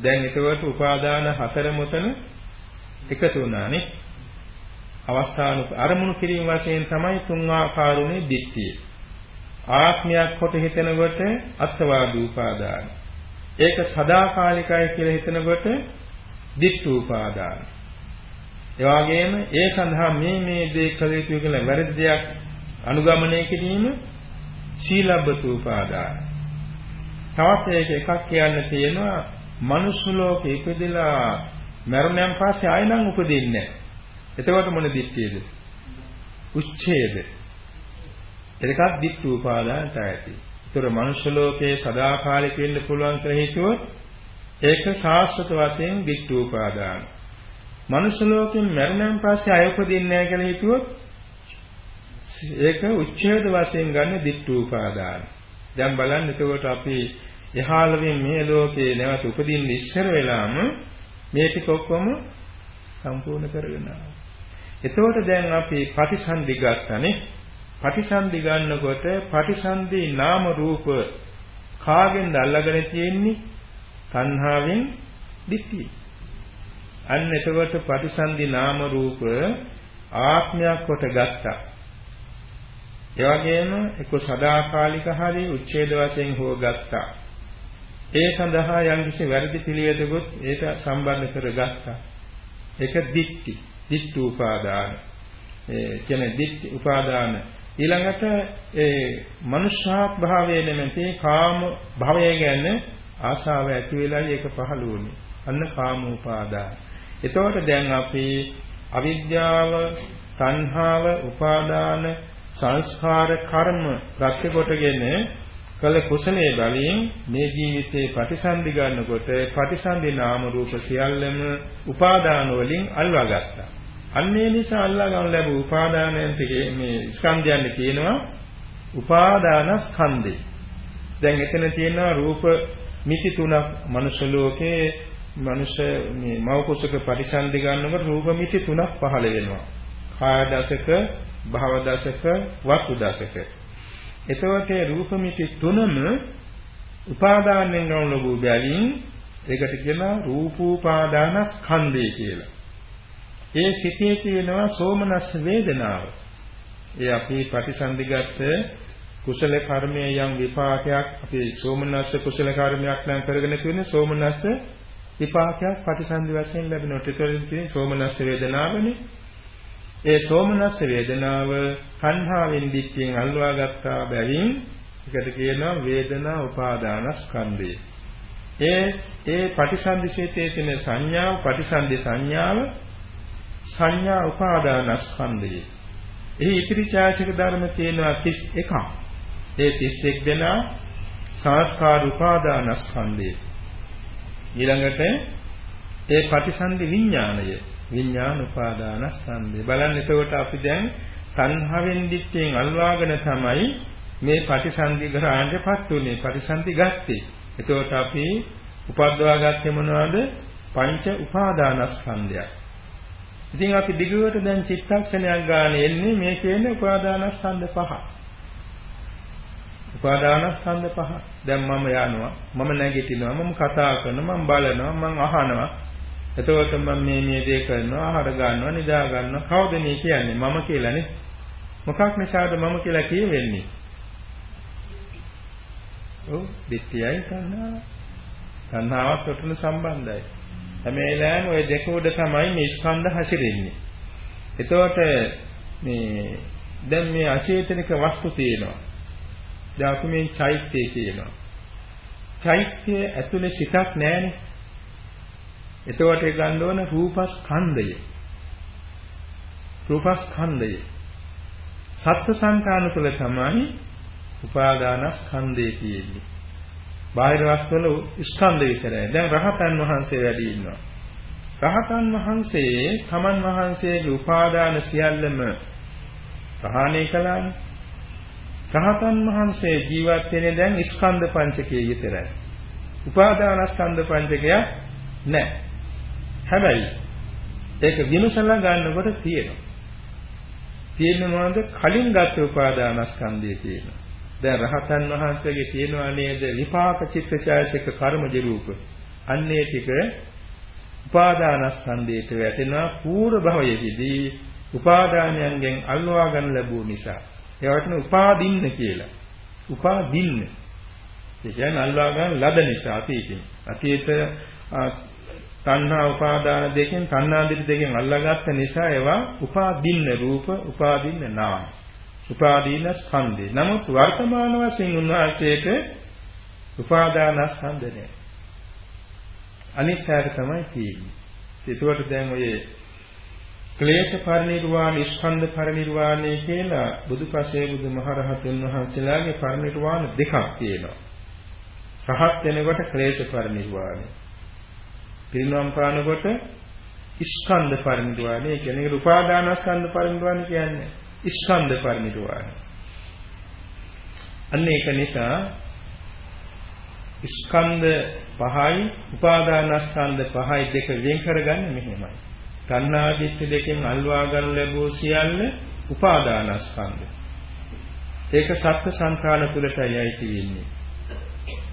දැන් එතකොට උපාදාන හතර මොතන එකතු වුණානේ. අවස්ථාන අරමුණු කිරීම වශයෙන් තමයි තුන් ආකාරුනේ දිට්ඨිය. ආත්මයක් කොට හිතනකොට අත්වාදී උපාදාන. ඒක සදාකාලිකයි කියලා හිතනකොට දිට්ඨ උපාදාන. ඒ වගේම ඒ සඳහා මේ මේ දේ කළ යුතු කියලා වැරදි දෙයක් අනුගමනය කිරීම සීලබ්බතු උපාදාන. තවත් ඒක එකක් කියන්න තියෙනවා මනුස්ස ලෝකෙ ඉපදෙලා මරණයන් පස්සේ ආයෙ නම් උපදින්නේ නැහැ. එතකොට මොන දිට්ඨියද? උච්ඡේද. ඒකත් දිට්ඨ උපාදානට ඇති. ඒතර මනුෂ්‍ය ලෝකයේ සදාකාලික වෙන්න පුළුවන් කියලා හිතුවොත් ඒක සාස්වත වශයෙන් දිට්ඨ උපාදාන. මනුෂ්‍ය ලෝකෙන් මරණයන් පස්සේ අයපදින්නේ නැහැ කියලා හිතුවොත් ඒක උච්ඡේද වශයෙන් ගන්න දිට්ඨ උපාදාන. දැන් බලන්න එතකොට අපි එහාලෙන් මේ ලෝකේ නැවත උපදින්න ඉස්සර වෙලාම මේ ටික ඔක්කොම සම්පූර්ණ කරගෙන ආවා. එතකොට දැන් අපි ප්‍රතිසන්දි ගන්නනේ. ප්‍රතිසන්දි ගන්නකොට ප්‍රතිසන්දි නාම රූප කාගෙන්ද අල්ලගෙන තියෙන්නේ? තණ්හාවෙන් දිට්ඨිය. අන්න එතකොට ප්‍රතිසන්දි නාම රූප ආත්මයක් කොට ගත්තා. ඒ වගේම එක්ක සදාකාලික හරි උච්ඡේද වශයෙන් හෝ ගත්තා. ඒ සඳහා යම්කිසි වැරදි පිළිවෙතකුත් ඒක සම්බන්ධ කරගත්තා. ඒක දික්ටි. දිට්ඨ උපාදාන. ඒ කියන්නේ දිට්ඨ උපාදාන. ඊළඟට ඒ මනුෂ්‍යාත් භාවයේ නැමැති කාම භවය ගැන ආශාව ඇති වෙලායි ඒක පහළ වුනේ. අන්න කාම උපාදාන. එතකොට දැන් අපි අවිද්‍යාව, තණ්හාව, උපාදාන, සංස්කාර, කර්ම ප්‍රත්‍ය කොටගෙන කළ කුසලයේ බලයෙන් මේ ජීවිතේ ප්‍රතිසන්දි ගන්නකොට ප්‍රතිසන්දි නාම රූප සියල්ලම උපාදාන වලින් අල්වා ගත්තා. අන්නේ නිසා අල්ලා ගන්න ලැබු උපාදානයන් ටිකේ මේ ස්කන්ධයන් කියනවා උපාදානස්කන්ධය. දැන් එතන තියෙනවා රූප මිති තුනක් මනුෂ්‍ය ලෝකේ මනුෂ්‍ය මේ මව කුසක පරිසන්දි ගන්නකොට රූප මිති තුනක් පහළ වෙනවා. කාය දශක, භව දශක, වස්තු දශක. එතකොට රූප මිති තුනම උපාදානෙන් ගන්න ලැබු බැවින් ඒකට කියනවා රූපෝපාදානස්කන්ධය කියලා. ඒ සිතේ තියෙනවා සෝමනස්ස වේදනාව. ඒ අපි ප්‍රතිසන්දිගත කුසල කර්මයේ යම් විපාකයක් අපි සෝමනස්ස කුසල කර්මයක් නම් කරගෙන තියෙන සෝමනස්ස විපාකයක් ප්‍රතිසන්දි වශයෙන් ලැබෙනවා. ටිකලින් තියෙන සෝමනස්ස වේදනාවනේ. ඒ සෝමනස්ස වේදනාව කන්හාවෙන් දික්කෙන් අල්වා ගත්තා බැවින් ඒකට කියනවා වේදනා උපාදානස්කන්ධය. ඒ ඒ ප්‍රතිසන්දිසිතේ තියෙන සංඥාව ප්‍රතිසන්දි සංඥාව සංඥා උපාදානස්කන්ධය. එහි ඉතිරි ඡායසික ධර්ම තියෙනවා 31ක්. ඒ 31 දෙනා සංස්කාර උපාදානස්කන්ධය. ඊළඟට ඒ ප්‍රතිසන්දි විඥාණය විඥාන උපාදානස්කන්ධය. බලන්න එතකොට අපි දැන් සංහවෙන් දිත්තෙන් අල්වාගෙන තමයි මේ ප්‍රතිසන්දි ග්‍රහණයටපත් උනේ ප්‍රතිසන්දි ගත්තේ. එතකොට අපි උපද්දවා ගත්තේ මොනවද? පංච උපාදානස්කන්ධයක්. ඉතින් අපි දිගට දැන් චිත්තක්ෂණයක් ගන්න එන්නේ මේ කියන උපාදානස්කන්ධ පහ. උපාදානස්කන්ධ පහ. දැන් මම යනවා, මම නැගිටිනවා, මම කතා කරනවා, මම බලනවා, මම අහනවා. එතකොට මම මේ මේ දේ කරනවා, ආහාර ගන්නවා, නිදා ගන්නවා. කවුද මේ කියන්නේ? මම කියලානේ. මොකක් නිසාද මම කියලා කියෙන්නේ? ඔව්, දිට්ඨියයි තණ්හාව. තණ්හාවත් උතුණු සම්බන්ධයි. හැම වෙලාවෙම ওই දෙක උඩ තමයි මේ ස්කන්ධ හැසිරෙන්නේ. එතකොට මේ දැන් මේ අචේතනික වස්තු තියෙනවා. දැන් අපි මේ චෛත්‍යය කියනවා. චෛත්‍යය ඇතුලේ සිතක් නැහැනේ. එතකොට ඒ ගන්න ඕන රූපස්කන්ධය. රූපස්කන්ධය. සත්ත්ව සංකාන තුළ තමයි උපාදානස්කන්ධය තියෙන්නේ. බාහිර වස්තුවල ස්කන්ධ විතරයි. දැන් රහතන් වහන්සේ වැඩි ඉන්නවා. රහතන් වහන්සේ තමන් වහන්සේගේ උපාදාන සියල්ලම ප්‍රහාණය කළානේ. රහතන් වහන්සේ ජීවත් වෙන්නේ දැන් ස්කන්ධ පංචකයේ විතරයි. උපාදාන ස්කන්ධ පංචකය නැහැ. හැබැයි ඒක විමසලා ගන්නකොට තියෙනවා. තියෙන්නේ මොනවද? කලින් ගත්ත උපාදාන ස්කන්ධය තියෙනවා. දැන් රහතන් වහන්සේගේ තියෙනවා නේද විපාක චිත්තචෛතසික කර්මජ රූප. අන්නේ ටික උපාදානස්කන්ධයට වැටෙනවා පූර්ව භවයේදී උපාදානයන්ගෙන් අල්වා ගන්න ලැබුව නිසා. ඒවට උපාදින්න කියලා. උපාදින්න. ඒ කියන්නේ අල්වා ගන්න ලද නිසා අතීතේ. අතීත තණ්හා උපාදාන දෙකෙන් තණ්හා දිට දෙකෙන් අල්ලාගත්ත නිසා ඒවා උපාදින්න රූප උපාදින්න නාම. උපාදීන ස්කන්ධේ. නමුත් වර්තමාන වශයෙන් උන්වහන්සේට උපාදාන ස්කන්ධ නැහැ. අනිත්‍යයට තමයි තියෙන්නේ. ඒකවට දැන් ඔය ක්ලේශ පරිනිර්වාණ ස්කන්ධ පරිනිර්වාණය කියලා බුදුපසේ බුදුමහරහතුන් වහන්සේලාගේ පරිනිර්වාණ දෙකක් තියෙනවා. රහත් වෙනකොට ක්ලේශ පරිනිර්වාණය. පිරිනොම් පානකොට ස්කන්ධ පරිනිර්වාණය කියන්නේ උපාදාන ස්කන්ධ පරිනිර්වාණය කියන්නේ ස්කන්ධ පරිනිර්වාණය. අන්න ඒක නිසා ස්කන්ධ පහයි උපාදානස්කන්ධ පහයි දෙක වෙන් කරගන්නේ මෙහෙමයි. කන්නාදිත්‍ය දෙකෙන් අල්වා ගන්න ලැබුව සියල්ල උපාදානස්කන්ධ. ඒක සත්‍ය සංඛාන තුලටයි ඇති වෙන්නේ.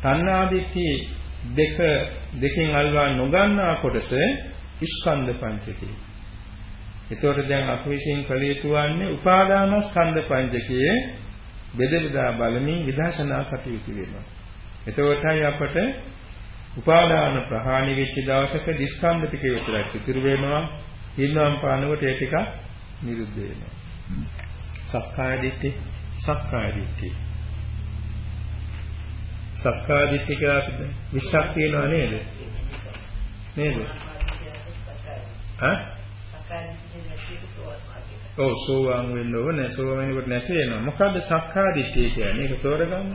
තණ්හාදිත්‍ය දෙක දෙකෙන් අල්වා නොගන්නා කොටස ස්කන්ධ පංචකේ. එතකොට දැන් අප විසින් කළ යුතු වන්නේ උපාදානස්කන්ධ පංචකයේ බෙදෙලා බලමින් විදර්ශනා කටයුතු වෙනවා. එතකොටයි අපට උපාදාන ප්‍රහාණි වෙච්ච දවසක දිස්කන්ධ ටික විතරක් ඉතුරු වෙනවා. හිල්නම් පානකොට ඒ ටික නිරුද්ධ වෙනවා. සක්කාය දිට්ඨි සක්කාය දිට්ඨි සක්කාය දිට්ඨි කියලා විශ්වාස තියෙනව නේද? නේද? ඈ ඔව් සෝවාන් වෙන්න ඕනේ සෝවාන් වෙනකොට නැති වෙනවා. මොකද්ද සක්කාදිට්ඨිය කියන්නේ? ඒක තෝරගන්න.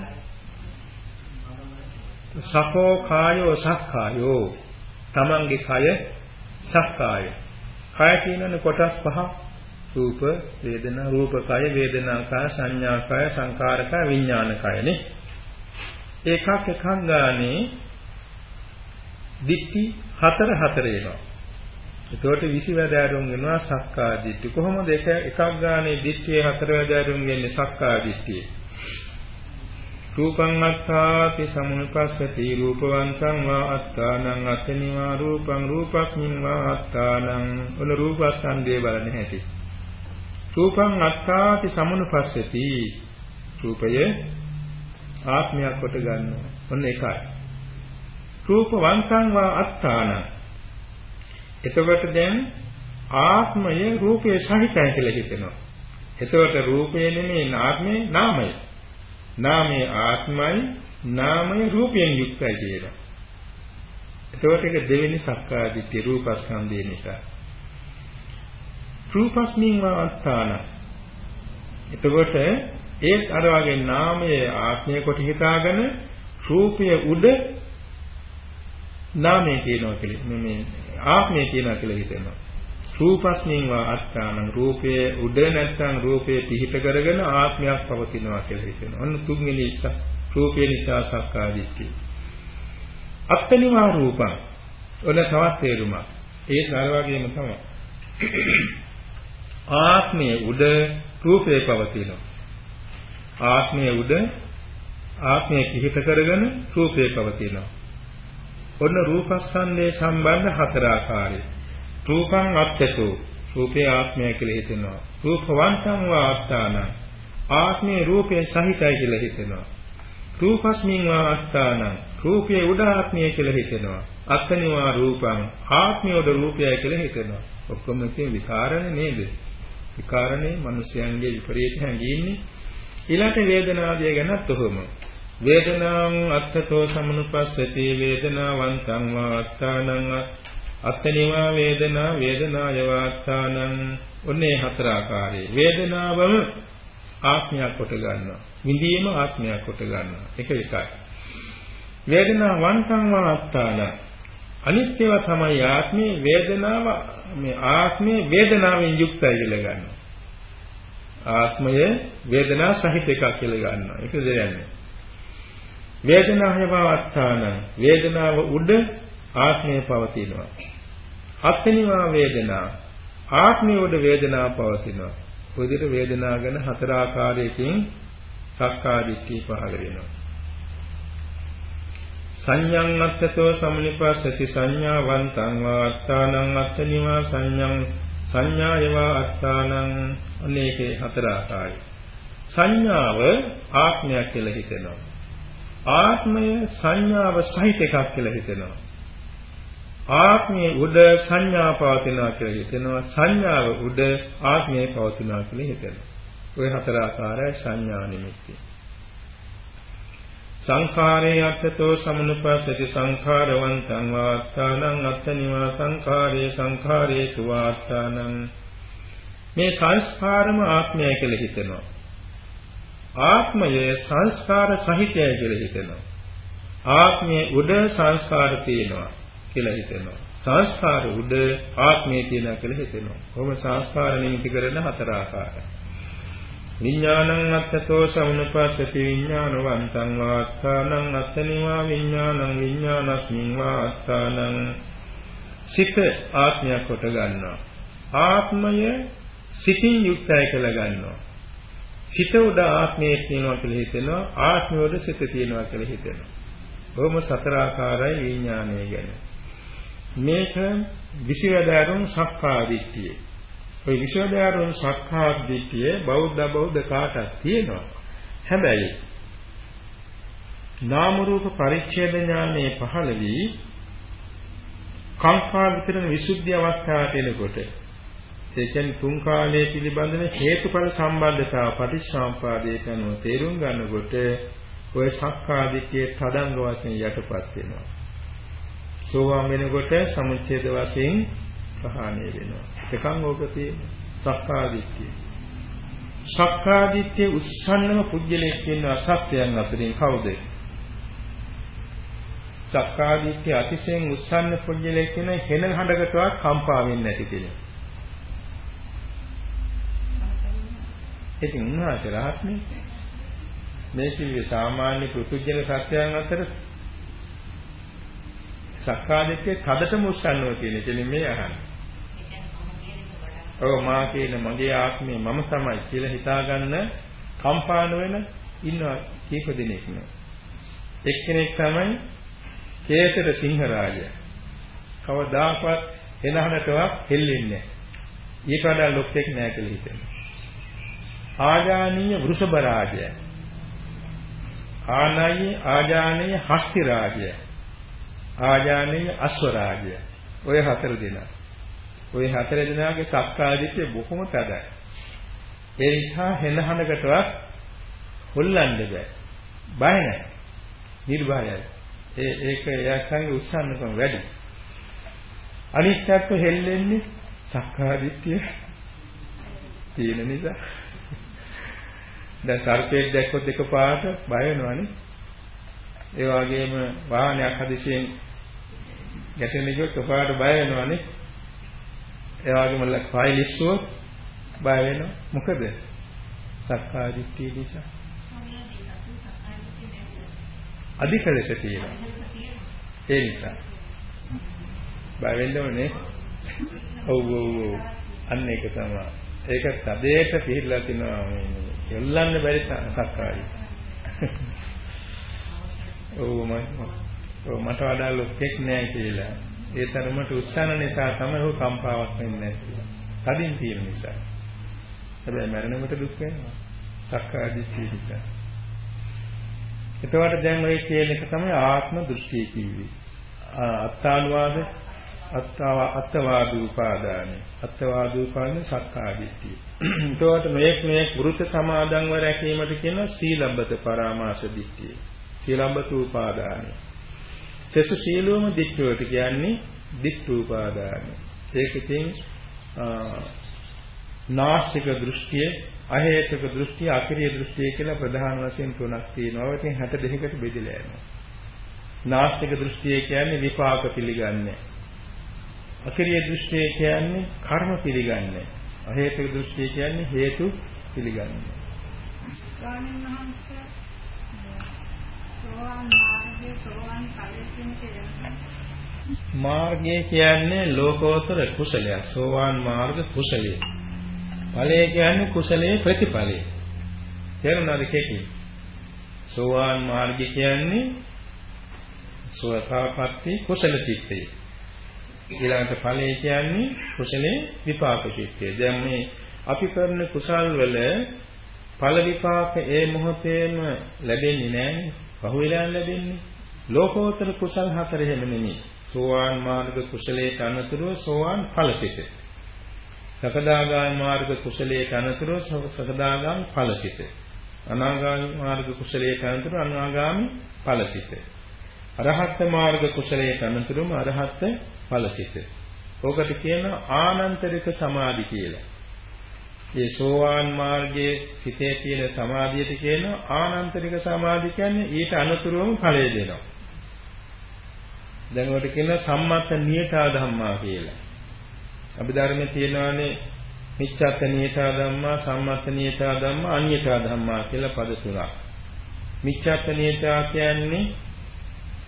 සකෝ කායෝ සක්කායෝ. තමන්ගේ කය සක්කාය. කය කියනනේ කොටස් පහ. රූප, වේදනා, රූප කය, වේදනා කය, සංඥා කය, සංකාර කය, විඥාන කයනේ. එකක් එකක් ගානේ දිට්ඨි හතර හතර එනවා. එතකොට 20 වැදෑරුම් වෙනවා සක්කා දිට්ඨි. කොහොමද එක එකක් ගානේ දිට්ඨියේ හතර වැදෑරුම් වෙන්නේ සක්කා දිට්ඨිය? රූපං අත්තාති සමුපස්සති රූපවන්තං වා අත්තානං අතනිවා රූපං රූපස්මින් වා අත්තානං ඔන රූපස්කන්ධය බලන්න හැටි. රූපං අත්තාති සමුපස්සති රූපය ආත්මයක් කොට ගන්නවා. ඔන්න එකයි. රූපවන්තං වා අත්තානං එතකොට දැන් ආත්මය රූපයේ සහිතයි කියලා හිතෙනවා. එතකොට රූපය නෙමෙයි ආත්මේ නාමය. නාමය ආත්මයි නාමය රූපයෙන් යුක්තයි කියලා. එතකොට ඒක දෙවෙනි සක්කාදිට්ඨි රූපස්කන්ධය නිසා. රූපස්මින් වාස්ථාන. එතකොට ඒත් අර වගේ නාමයේ ආත්මය කොට හිතාගෙන රූපය උඩ නාමය කියනවා කියලා. මේ ආත්මය කියනවා කියලා හිතෙනවා. රූපස්මින් වා අත්තානං රූපයේ උඩ නැත්නම් රූපයේ පිහිට කරගෙන ආත්මයක් පවතිනවා කියලා හිතෙනවා. අන්න තුන්වෙනි ඉස්ස රූපේ නිසා සක්කාදිට්ඨිය. අත්තනිවා රූපං. ඔන්න තවත් තේරුමක්. ඒ සාර වගේම තමයි. ආත්මයේ උඩ රූපේ පවතිනවා. ආත්මයේ උඩ ආත්මය පිහිට කරගෙන රූපේ පවතිනවා. ඔන්න රූපස්කන්ධයේ සම්බන්ධ හතර ආකාරයි. රූපං අත්‍යතෝ රූපේ ආත්මය කියලා හිතෙනවා. රූපවන්තං වා ආස්ථාන ආත්මේ රූපේ සහිතයි කියලා හිතෙනවා. රූපස්මින් වා ආස්ථාන රූපේ උඩ ආත්මය කියලා හිතෙනවා. අත්නිවා රූපං ආත්මය උඩ රූපයයි කියලා හිතෙනවා. ඔක්කොම තියෙන විකාරනේ නේද? විකාරණේ මිනිස්යන්ගේ විපරීත හැඟීම්නේ ඊළඟ වේදනාදිය ගැනත් ඔහොම වේදනාං අත්තතෝ සමනුපස්සති වේදනාවන්තං වා අත්තානං අත්තනිවා වේදනා වේදනාය වාත්තානං ඔන්නේ හතර ආකාරයේ. වේදනාවම ආත්මයක් කොට ගන්නවා. විඳීම ආත්මයක් කොට ගන්නවා. එක එකයි වේදනාවන්තං වා අත්තානං අනිත්‍යව තමයි ආත්මේ වේදනාව මේ ආත්මේ වේදනාවෙන් යුක්තයි කියලා ගන්නවා. ආත්මය වේදනා සහිත එකක් කියලා ගන්නවා. ඒක දෙයන්නේ. වේදනාව අවස්ථාන වේදනාව උඩ ආත්මය පවතිනවා. අත්නිවා වේදනා ආත්මය උඩ වේදනාව පවතිනවා. ඔය විදිහට වේදනා ගැන හතර ආකාරයකින් සක්කාදිට්ඨිය පහළ වෙනවා. සංයං අත්තතෝ සමුනිපස්සති සංඥාවන්තං වා අත්තානං අත්තනිවා සංයං සංඥායවා අත්තානං අනේකේ හතර ආකාරයි. සංඥාව ආත්මයක් කියලා හිතෙනවා. ආත්මය සංඥාව සහිත එකක් කියලා හිතෙනවා. ආත්මයේ උඩ සංඥා පවතිනවා කියලා හිතෙනවා. සංඥාව උඩ ආත්මය පවතිනවා කියලා හිතෙනවා. ওই හතර ආකාරයි සංඥා නිමිති. සංඛාරේ අත්තතෝ සමනුපස්සති සංඛාරවන්තං වාත්තානං අත්තනිවා සංඛාරේ සංඛාරේ සුවාත්තානං මේ සංස්කාරම ආත්මය කියලා හිතෙනවා ආත්මය සංස්කාර සහිතය කියලා හිතෙනවා ආත්මයේ උඩ සංස්කාර තියෙනවා කියලා හිතෙනවා. සංස්කාර උඩ ආත්මය තියෙනවා කියලා හිතෙනවා. කොහොම සංස්කාර නිමිති කරන හතර ආකාරයි. විඥානං අත්තතෝ සමුනපස්සති විඥානවන්තං වාත්තානං අත්තනිවා විඥානං විඥානස්මින් වාත්තානං. සිත ආත්මයක් කොට ගන්නවා. ආත්මය සිතින් යුක්තයි කියලා ගන්නවා. සිත උඩ ආත්මයේ තියෙනවා කියලා හිතෙනවා. ආත්මය උඩ සිත තියෙනවා කියලා හිතෙනවා. බොහොම සතර ආකාරයි විඥානය ගැන. මේක විශේෂයෙන් සක්කාදිට්ඨියේ ওই විශ්වදාරුන් සක්කාදිට්ඨිය බෞද්ධ බෞද්ධ කාටත් තියෙනවා. හැබැයි නාම රූප පරිච්ඡේද ඥානයේ පහළ වී කාංකා විතරන විසුද්ධි අවස්ථාවට එනකොට ඒ කියන්නේ තුන් කාලයේ පිළිබඳව හේතුඵල සම්බන්ධතාව පටිච්චසමුපාදයට අනුව තේරුම් ගන්නකොට ඔය සක්කාදිට්ඨියේ තදංග වශයෙන් යටපත් වෙනවා. සෝවාන් වෙනකොට සමුච්ඡේද වශයෙන් ප්‍රහාණය වෙනවා. එකන් ඕක තියෙන සක්කාදිට්ඨිය. සක්කාදිට්ඨිය උස්සන්නම පුජ්‍යලයක් කියන අසත්‍යයන් අතරින් කවුද? සක්කාදිට්ඨිය අතිශයින් උස්සන්න පුජ්‍යලයක් කියන හෙන හඬකටවත් කම්පා වෙන්නේ නැති කෙනෙක්. ඉතින් උන්වහන්සේ රහත්නේ මේ කිව්වේ සාමාන්‍ය පෘථුජන සත්‍යයන් අතර සක්කාදිට්ඨිය කඩටම උස්සන්නව කියන කෙනෙක් මේ අහන්නේ. ඔව් මා කියන මගේ ආත්මය මම තමයි කියලා හිතාගන්න කම්පාන වෙන ඉන්නවා කීප දෙනෙක් නේ. එක්කෙනෙක් තමයි කේසර සිංහරාජය. කවදාකවත් එනහනටවත් හෙල්ලෙන්නේ නැහැ. ඊට වඩා ලොක්ෙක් නෑ කියලා හිතෙනවා. ආජානීය වෘෂභ රාජය. ආනයි ආජානීය හස්ති රාජය. ආජානීය අශ්ව රාජය. ඔය හතර දෙනා. ওই හතර දෙනාගේ සක්කාදිට්ඨිය බොහොම තදයි. ඒ නිසා හෙනහනකටවත් හොල්ලන්න බෑ. බය නැහැ. නිර්භයයි. ඒ ඒක එයාගේ උත්සන්නකම වැඩි. අනිත්‍යත්ව හෙල්ලෙන්නේ සක්කාදිට්ඨිය තියෙන නිසා. දැන් සර්පෙක් දැක්කොත් එකපාරට බය වෙනවනේ. ඒ වගේම වාහනයක් හදිසියෙන් ගැටෙන ගියොත් එකපාරට බය වෙනවනේ. ඒ වගේම ෆයිලිස්සුව බය වෙනවා. මොකද? සක්කාය දිට්ඨිය නිසා. අධික ලෙස තියෙනවා. ඒ නිසා. බය වෙන්න ඕනේ. ඔව් ඔව් ඔව්. අන්න ඒක තමයි. ඒක තදේට පිළිලා තිනවා මේ යොල්ලන්න බැරි සක්කාය. <laughs> ඔව් මම ඔව් මට වඩා ලොක්ෙක් නෑ කියලා. ඒ තරමට උත්සන්න නිසා තමයි ඔහු කම්පාවක් වෙන්නේ නැති. කදින් තියෙන නිසා. හැබැයි මරණයට දුක් වෙනවා. සක්කාය දිට්ඨිය නිසා. එතකොට දැන් ඔය කියන එක තමයි ආත්ම දෘෂ්ටිය කිව්වේ. අත්තානුවාද අත්තාව අත්වාද උපාදානයි. අත්වාද උපාදාන සක්කාදිට්ඨිය. ඒකට මේක මේ වෘත සමාදන්ව රැකීමට කියන සීලබ්බත පරාමාස දිට්ඨිය. සීලබ්බත උපාදානයි. සෙසු සීලෝම දිට්ඨියට කියන්නේ දිට්ඨ උපාදානයි. ඒක ඉතින් නාස්තික දෘෂ්ටිය, අහේතුක දෘෂ්ටිය, අකිරිය දෘෂ්ටිය කියලා ප්‍රධාන වශයෙන් තුනක් තියෙනවා. ඒකෙන් 62කට බෙදලා යනවා. නාස්තික දෘෂ්ටිය කියන්නේ විපාක පිළිගන්නේ. අකිරිය දෘෂ්ටිය කියන්නේ කර්ම පිළිගන්නේ. අහේතුක දෘෂ්ටිය කියන්නේ හේතු පිළිගන්නේ. ස්වාමීන් වහන්සේ සෝවාන් මාර්ගයේ සෝවාන් ඵලයෙන් මාර්ගය කියන්නේ ලෝකෝත්තර කුසලයක්. සෝවාන් මාර්ග කුසලය. ඵලය කියන්නේ කුසලයේ ප්‍රතිඵලය. තේරුණාද කෙටි? සෝවාන් මාර්ගය කියන්නේ සෝතාපට්ටි කුසල චිත්තය. ඊළඟට ඵලය කියන්නේ කුසලේ විපාක චිත්තය. දැන් මේ අපි කරන කුසල් වල ඵල විපාක ඒ මොහොතේම ලැබෙන්නේ නැහැ. පහුවෙලා ලැබෙන්නේ. ලෝකෝත්තර කුසල් හතර එහෙම නෙමෙයි. සෝවාන් මාර්ග කුසලයේ අනතුරුව සෝවාන් ඵලසිත. සකදාගාමී මාර්ග කුසලයේ අනතුරුව සකදාගාමී ඵලසිත. අනාගාමී මාර්ග කුසලයේ අනතුරුව අනාගාමී ඵලසිත. අරහත් මාර්ග කුසලයේ අනතුරුම අරහත් ඵලසිත. ඕකට කියන ආනන්තරික සමාධි කියලා. මේ සෝවාන් මාර්ගයේ සිතේ තියෙන සමාධියට කියන ආනන්තරික සමාධි කියන්නේ ඊට අනුතුරුවම ඵලය දෙනවා. දැන් ඔකට කියන සම්මත නියතා ධම්මා කියලා. අභිධර්මයේ තියෙනවානේ මිච්ඡත් නියතා ධම්මා, සම්මත නියතා ධම්මා, අනියතා ධම්මා කියලා පද තුනක්. මිච්ඡත් නියතා කියන්නේ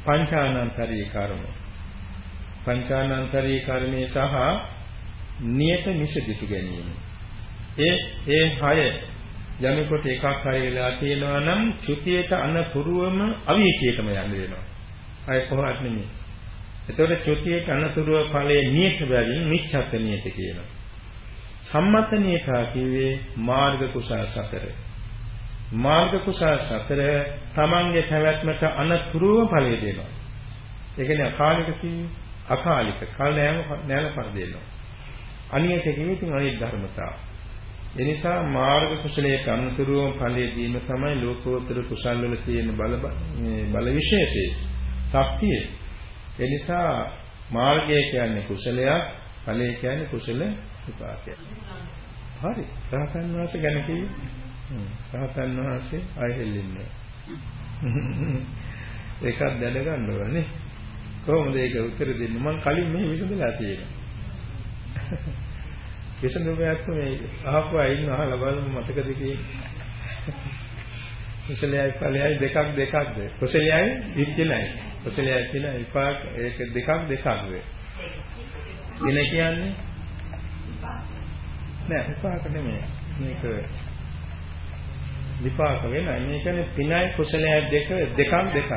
පංචානන්තරී කර්ම. පංචානන්තරී කර්මයේ සහ නියත නිසදිතු ගැනීම. ඒ ඒ හය යමෙකුට එකක් හරි වෙලා තියෙනවා නම් චුතියට අනතුරුවම අවීචියටම යන්න වෙනවා. අය කොහොමද නෙමෙයි. එතකොට චුතියට අනතුරුව ඵලයේ නියත බැවින් මිච්ඡත් නියත කියනවා. සම්මත නියතා කිව්වේ මාර්ග කුසල සතර. මාර්ග කුසල සතර තමන්ගේ පැවැත්මට අනතුරුව ඵලය දෙනවා. ඒ කියන්නේ අකාලික කිව්වේ අකාලික කල් නෑම නෑල පර දෙනවා. අනියත කිව්වේ ඉතින් අනිත් ධර්මතාව. ඒ නිසා මාර්ග කුසලයේ අනතුරුව ඵලය දීම තමයි ලෝකෝත්තර කුසල් වල තියෙන බල බල විශේෂය. ශක්තිය. ඒ නිසා මාර්ගය කියන්නේ කුසලයක්, ඵලය කියන්නේ කුසල විපාකයක්. හරි. රහතන් වහන්සේ ගැන කිව්වේ රහතන් වහන්සේ ආයෙ හෙල්ලෙන්නේ ඒකත් <laughs> දැනගන්න ඕනේ කොහොමද ඒක උත්තර දෙන්නේ මම කලින් මේ විසඳලා තියෙනවා <laughs> විසඳුමක් මේ අහපුවා ඉන්න අහලා බලමු මතකද කියන්නේ කුසලයයි ඵලයයි දෙකක් දෙකක්ද කුසලයයි විච්චලයි කුසලයයි කියලා විපාක ඒක දෙකක් දෙකක්ද දින කියන්නේ නෑ විපාක නෙමෙයි මේක විපාක වෙනයි. මේ කියන්නේ පිනයි කුසලයි දෙක දෙකක් දෙකක්.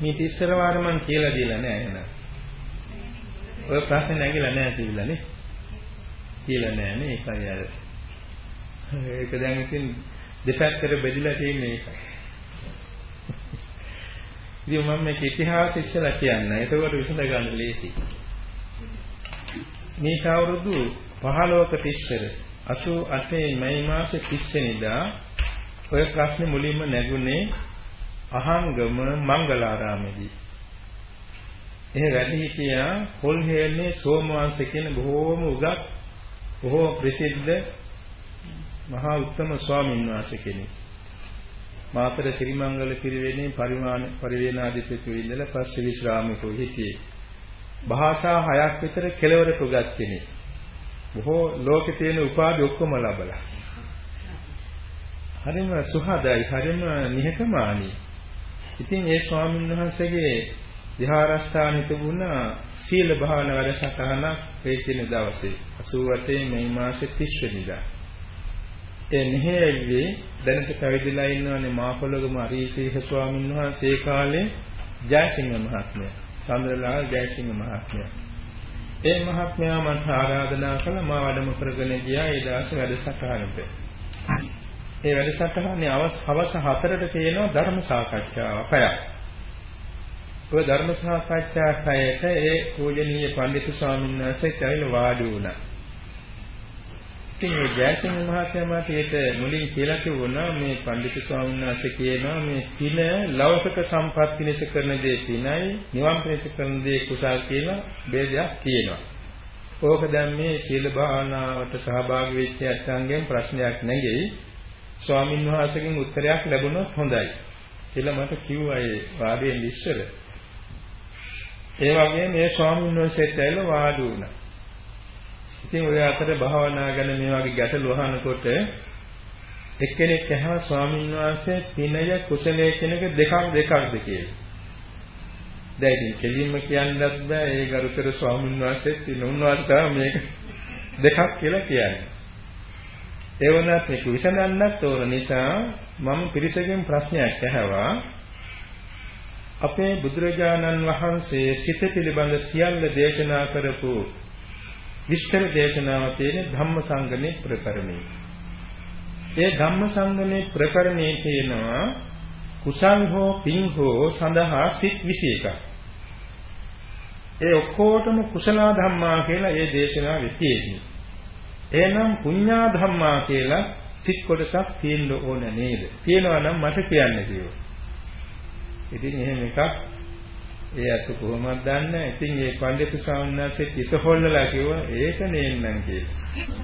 මේ තිස්සර වාර මං කියලා දීලා නෑ එහෙනම්. ඔය ප්‍රශ්නේ නැගිලා නෑ කියලා නේ. කියලා නෑ නේ ඒකයි අර. ඒක දැන් ඉතින් දෙපැත්තට බෙදලා තියෙන එක. ඉතින් මම මේක ඉතිහාස ඉස්සලා කියන්න. එතකොට විසඳ ගන්න ලේසි. මේ අවුරුදු 15ක ඉස්සර 88 මැයි මාසේ 30 වෙනිදා ඔය ප්‍රශ්නේ මුලින්ම නැගුණේ අහංගම මංගලාරාමේදී. එහේ වැඩි හිටියා පොල්හේල්නේ සෝමවංශ කියන බොහෝම උගත් බොහෝ ප්‍රසිද්ධ මහා උත්තම ස්වාමීන් වහන්සේ කෙනෙක්. මාතර ශ්‍රීමංගල පිරිවෙනේ පරිමාණ පරිවේනාධිපති ඉඳලා පස්සේ විශ්‍රාමිකව හිටියේ. භාෂා හයක් විතර කෙලවරක උගත් කෙනෙක්. බොහෝ ලෝකේ තියෙන උපාධි ඔක්කොම ලබලා. හරිම සුහදයි, හරිම නිහතමානී. ඉතින් ඒ ස්වාමීන් වහන්සේගේ විහාරස්ථානෙ තිබුණා සීල භාවනා වැඩසටහනක් ඒ කියන දවසේ 88 මේ මාසේ 30 වෙනිදා. ඒ මෙහෙයවිදී දැනට පැවිදිලා ඉන්නවනේ මාපොළගම අරීසීහ ස්වාමීන් වහන්සේ කාලේ ජයසිංහ මහත්මයා, චන්ද්‍රලාල් ජයසිංහ මහත්මයා ඒ මහත්මයා මට ආරාධනා කළා මා වැඩම කරගෙන ගියා ඒ දවස් වැඩසටහනට. ඒ වැඩසටහනේ හවස් 4ට තියෙනවා ධර්ම සාකච්ඡාව පැයක්. ඔය ධර්ම සාකච්ඡා කයට ඒ පූජනීය පඬිතු ස්වාමීන් වහන්සේ ඇවිල්ලා වාඩි වුණා. ඉතින් මේ ජයසිංහ මහත්මයා මාට මුලින් කියලා කිව්වොනා මේ පඬිතු ස්වාමීන් වහන්සේ කියනවා මේ පින ලෞකික සම්පත් පිණිස කරන දේ පිනයි නිවන් පිණිස කරන දේ කුසල් කියලා ભેදයක් කියනවා. ඕක දැන් මේ සීල භාවනාවට සහභාගී වෙච්ච ඇත්තන්ගෙන් ප්‍රශ්නයක් නෙගෙයි. ස්වාමින් වහන්සේගෙන් උත්තරයක් ලැබුණොත් හොඳයි. කියලා මට කිව්වා ඒ වාදයෙන් ඉස්සර. ඒ වගේ මේ ස්වාමීන් වහන්සේත් ඇවිල්ලා වාඩි වුණා. ඉතින් ඔය අතර භාවනා ගැන මේ වගේ ගැටලු අහනකොට එක්කෙනෙක් ඇහුවා ස්වාමීන් වහන්සේ පිනය කුසලයේ කෙනෙක් දෙකක් දෙකක්ද කියලා. දැන් ඉතින් කෙලින්ම කියන්නත් බෑ ඒ ගරුතර ස්වාමීන් වහන්සේත් ඉන්න උන්වහන්සේ මේක දෙකක් කියලා කියන්නේ. ඒ වුණත් මේක විසඳන්නත් ඕන නිසා මම පිරිසකින් ප්‍රශ්නයක් ඇහුවා අපේ බුදුරජාණන් වහන්සේ සිත පිළිබඳ සියල්ල දේශනා කරපු විස්තර දේශනාව තියෙන ධම්මසංගමේ ප්‍රකරණේ. ඒ ධම්මසංගමේ ප්‍රකරණේ තියෙනවා කුසල් හෝ පින් හෝ සඳහා සිත් 21ක්. ඒ ඔක්කොටම කුසල ධම්මා කියලා ඒ දේශනාවේ තියෙන්නේ. එහෙනම් පුඤ්ඤා ධම්මා කියලා සිත් කොටසක් තියෙන්න ඕන නේද? තියෙනවා නම් මට කියන්න කිව්වා. ඉතින් එහෙම එකක් ඒ අත කොහොමද දන්නේ? ඉතින් මේ පඬිතු ස්වාමීන් කිස හොල්ලලා කිව්වා ඒක නේන්නම් කියලා.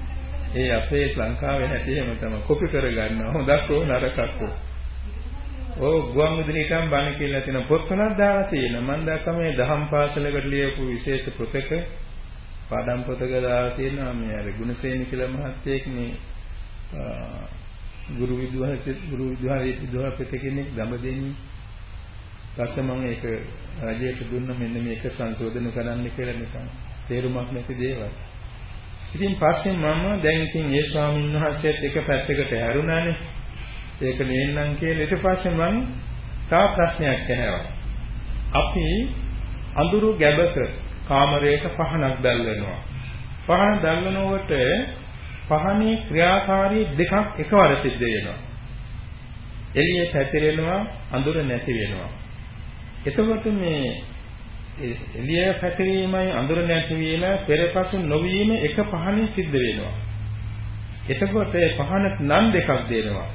ඒ අපේ ලංකාවේ හැටි එහෙම තමයි කොපි කරගන්නවා. හොඳක් ඕ නරකක් ඕ. ඕ ගුවන් විදුලියටම බණ කියලා තියෙන පොත් තුනක් දාලා තියෙනවා. මම දැක්කම මේ දහම් පාසලකට ලියපු විශේෂ පොතක පාඩම් පොතක දාලා තියෙනවා මේ අර ගුණසේන කියලා මහත්තයෙක් මේ ගුරු විද්වාන ගුරු විද්වාන විද්වාන කෙනෙක් දඹදෙනි ඊපස්සේ මම ඒක රජයට දුන්න මෙන්න මේක සංශෝධන කරන්න කියලා නිකන් තේරුමක් නැති දේවල්. ඉතින් පස්සේ මම දැන් ඉතින් ඒ ස්වාමීන් වහන්සේත් එක පැත්තකට හැරුණානේ. ඒක නේන්නම් කියලා ඊට පස්සේ මම තව ප්‍රශ්නයක් ඇහුවා. අපි අඳුරු ගැබක කාමරයක පහනක් දැල්වෙනවා. පහන දැල්වෙනකොට පහනේ ක්‍රියාකාරී දෙකක් එකවර සිද්ධ වෙනවා. එළිය පැතිරෙනවා අඳුර නැති වෙනවා. එතකොට මේ එළිය පැතිරීමයි අඳුර නැතිවීම පෙරපසු නොවීම එක පහනින් සිද්ධ වෙනවා. එතකොට පහනට නම් දෙකක් දෙනවා.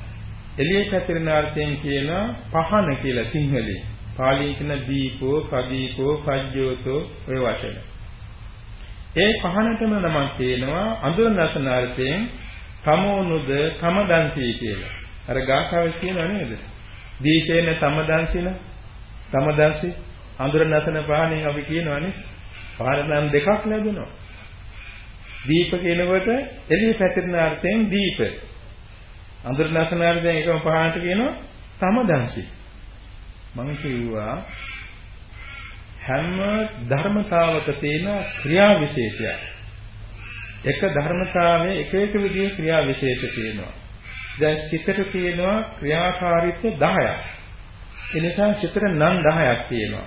එළිය පැතිරෙන අර්ථයෙන් කියන පහන කියලා සිංහලෙන්. පාලියෙන් කියන දීපෝ, කදීපෝ, පජ්ජෝතෝ ඔය වචන. ඒ පහනටම නමක් තියෙනවා අඳුර නැසන අර්ථයෙන් තමෝනුද තමදන්සී කියලා. අර ගාථාවේ කියනවා නේද? දීචේන තමදන්සින සමදර්ශි අඳුර නැසන ප්‍රාණයෙන් අපි කියනවානේ පාරනම් දෙකක් ලැබෙනවා. දීප කියනකොට එළිය පැතිරෙන අර්ථයෙන් දීප. අඳුර නැසන අර්ථයෙන් එකම පහකට කියනවා සමදර්ශි. මම කිව්වා හැම ධර්මතාවක තියෙන ක්‍රියා විශේෂයක්. එක ධර්මතාවයේ එක එක විදිහේ ක්‍රියා විශේෂ තියෙනවා. දැන් සිතට තියෙනවා ක්‍රියාකාරීත්ව 10ක්. ඒ නිසා සිතට නම් 10ක් තියෙනවා.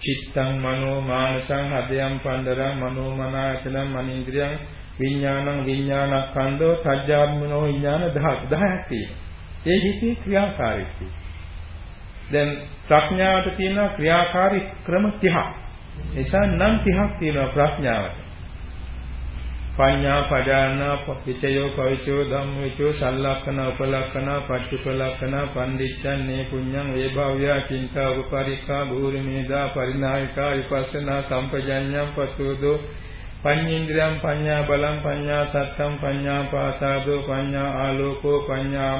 චිත්තං මනෝ මානසං හදයන් පණ්ඩරං මනෝ මනායතනං මනීන්ද්‍රියං විඥානං විඥානස්කන්ධෝ සත්‍යාත්මනෝ විඥාන 10ක් තියෙනවා. ඒ හිතේ ක්‍රියාකාරීත්වය. දැන් ප්‍රඥාවට තියෙන ක්‍රියාකාරී ක්‍රම 30ක්. නිසා නම් 30ක් තියෙනවා ප්‍රඥාවට. පඤ්ඤා පජානා පිචයෝ කවිචෝ ධම්මවිචෝ සල්ලක්කන උපලක්කන පච්චුපලක්කන පණ්ඩිච්ඡන් නේ පුඤ්ඤං වේභාව්‍ය චින්තා උපපරික්ඛා භූරිමේදා පරිණායිකා විපස්සනා සම්පජඤ්ඤං පතුදෝ පඤ්ඤේන්ද්‍රයන් පඤ්ඤා බලං පඤ්ඤා සත්තම් පඤ්ඤා පාසාදෝ පඤ්ඤා ආලෝකෝ පඤ්ඤා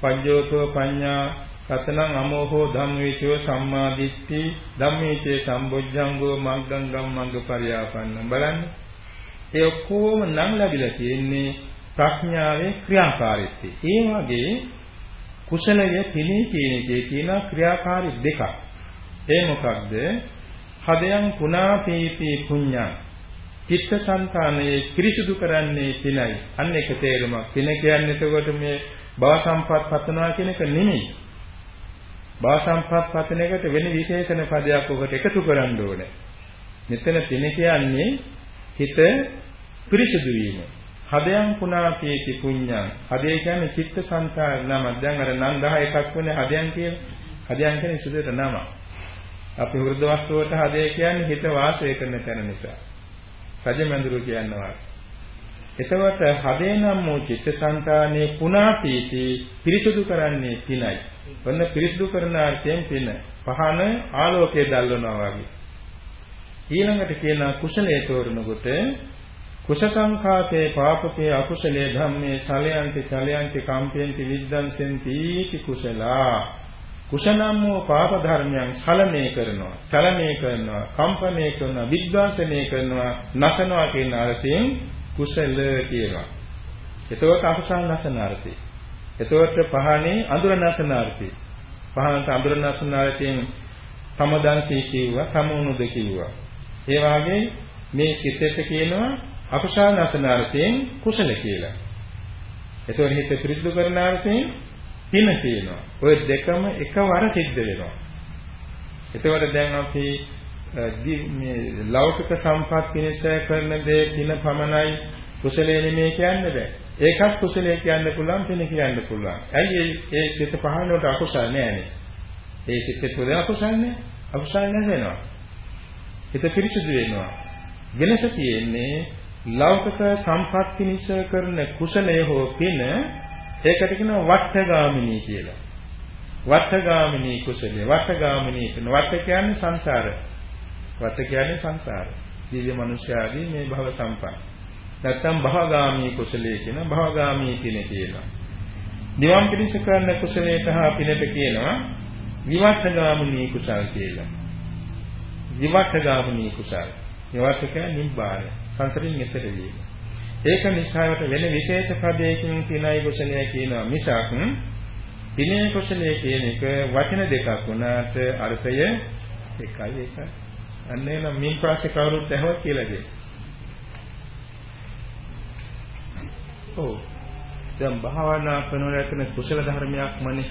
පඤ්ඤෝතෝ පඤ්ඤා කතනං අමෝහෝ ධම්මවිචෝ සම්මාදිට්ඨි ධම්මේචේ සම්බොජ්ජංගෝ මග්ගංගම් මග්ගපරියාපන්න බලන්න. ඒ ඔක්කොම නම් ලැබිලා තියෙන්නේ ප්‍රඥාවේ ක්‍රියාකාරීත්වය. ඒ වගේ කුසලයේ පිළි කියන එකේ තියෙන ක්‍රියාකාරී දෙකක්. ඒ මොකක්ද? හදයන් පුනාපීති පුඤ්ඤං. චිත්තසංතානයේ පිරිසුදු කරන්නේ පිනයි. අන්න එක තේරුමක්. පින කියන්නේ එතකොට මේ භව සම්පත් පතනවා කියන එක නෙමෙයි. භව සම්පත් පතන එකට වෙන විශේෂණ පදයක් ඔකට එකතු කරන්න ඕනේ. මෙතන පින කියන්නේ හිත පිරිසිදු වීම. හදයන් පුනාපේති පුඤ්ඤං. හදේ කියන්නේ චිත්ත සංකාර නම. දැන් අර නම් 11ක් වෙන හදයන් කියන හදයන් කියන්නේ සුදුට නම. අපි හෘද වස්තුවට හදේ කියන්නේ හිත වාසය කරන තැන නිසා. රජමඳුරු කියනවා. එතකොට හදේ නම් වූ චිත්තසංතානයේ පුනාපීති පිරිසුදු කරන්නේ පිනයි. ඔන්න පිරිසුදු කරන අර්ථයෙන් පින. පහන ආලෝකයේ දැල්වනවා වගේ. ඊළඟට කියනවා කුසලයේ තෝරනකොට කුසසංඛාතේ පාපකේ අකුසලයේ ධම්මේ සලයන්ති චලයන්ති කම්පයන්ති විද්දංසෙන්ති කුසලා. කුසනම් වූ පාප ධර්මයන් සලනය කරනවා චලනය කරනවා කම්පනය කරනවා විද්වාසනය කරනවා නැසනවා කියන අර්ථයෙන් කුසල කියනවා. එතකොට අකුසල නැසන අර්ථය. එතකොට පහනේ අඳුර නැසන අර්ථය. පහනට අඳුර නැසන අර්ථයෙන් තමදන්සී කිව්වා තමුණුද කිව්වා. ඒ වාගේ මේ සිතට කියනවා අකුසල නැසන අර්ථයෙන් කුසල කියලා එතකොට හිත පිරිසිදු කරන අර්ථයෙන් පින කියනවා. ওই දෙකම එකවර සිද්ධ වෙනවා. එතකොට දැන් අපි මේ ලෞකික සම්පත් පිණිස කරන දේ පින පමණයි කුසලයේ නෙමෙයි කියන්න බෑ. ඒකත් කුසලයේ කියන්න පුළුවන් පින කියන්න පුළුවන්. ඇයි ඒ සිත පහළට අකුසල නෑනේ. ඒ සිත තුළ අකුසල නෑ. අකුසල නැසෙනවා. හිත පිරිසිදු වෙනවා. වෙනස තියෙන්නේ ලෞකික සම්පත් පිණිස කරන කුසලයේ හෝ පින ඒකට කියනවා වට්ඨගාමිනී කියලා. වට්ඨගාමිනී කුසලයේ වට්ඨගාමිනී කියන වට්ඨ කියන්නේ සංසාර. වට්ඨ කියන්නේ සංසාර. දිව්‍ය මනුෂ්‍යාදී මේ භව සම්පන්න. නැත්තම් භවගාමී කුසලයේ කියන භවගාමී කියන කියනවා. නිවන් පිණිස කරන කුසලයට හා පිනට කියනවා විවට්ඨගාමිනී කුසල කියලා. විවට්ඨගාමිනී කුසල. විවට්ඨ කියන්නේ නිබ්බාන. සංසරින් එතර වීම. ඒක නිසාවට වෙන විශේෂ පදයකින් තිනයි කුසලයේ කියනවා මිසක් විනය කුසලයේ කියන එක වචන දෙකක් වුණාට අර්ථය එකයි එකයි. අන්න එනම් මින් පස්සේ කවුරුත් ඇහුවත් කියලා දෙයි. ඔව්. දැන් භාවනා කරනකොට එතන කුසල ධර්මයක්මනේ.